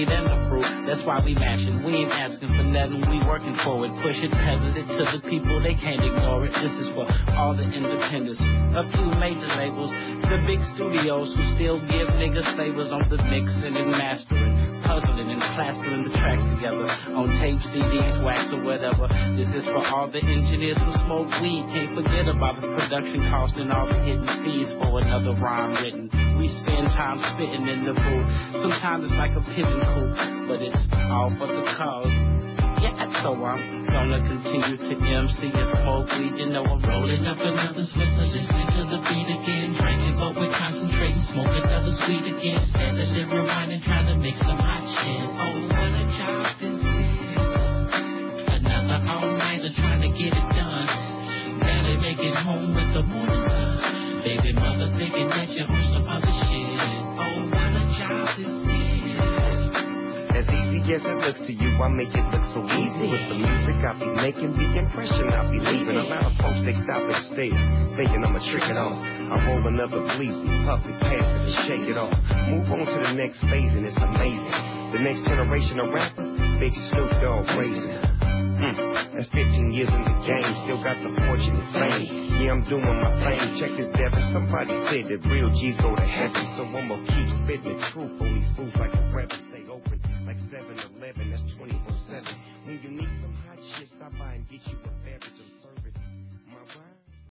That's why we matching. We ain't asking for nothing, we working for it. Push it, peddle it to the people, they can't ignore it. This is for all the independents. A few major labels, the big studios who still give niggas favors on the mixing and mastering. Puzzling and plastering the tracks together on tape, CDs, wax, or whatever. This is for all the engineers who smoke weed. Can't forget about the production cost and all the hidden fees for another rhyme written. We spend time spitting in the booth. Sometimes it's like a pigeon coop, but it's all for the cause. Yeah, so I'm gonna continue to MC and smoke weed. You know I'm rolling up another swisser, listening to the beat again. Drinking, but we're concentrating, smoking another sweet again. Steadily rewinding, trying to make some hot shit. Oh, what a job this is. Another all-nighter trying to get it done. Barely making home with the morning sun. Baby mother thinking that you're As it looks to you, I make it look so easy. With the music I be making, the impression I be leaving. A lot of folks, they stop and stare, thinking I'ma trick it off. I roll another bleezy, pass it, and shake it off. Move on to the next phase, and it's amazing. The next generation of rappers, big Snoop Dogg raising. Mm, that's 15 years in the game, still got the fortune and fame. Yeah, I'm doing my thing. Check this, Devin. Somebody said that real G's go to heaven, so I'ma keep spitting the truth on these fools like a rebel. Get you a beverage.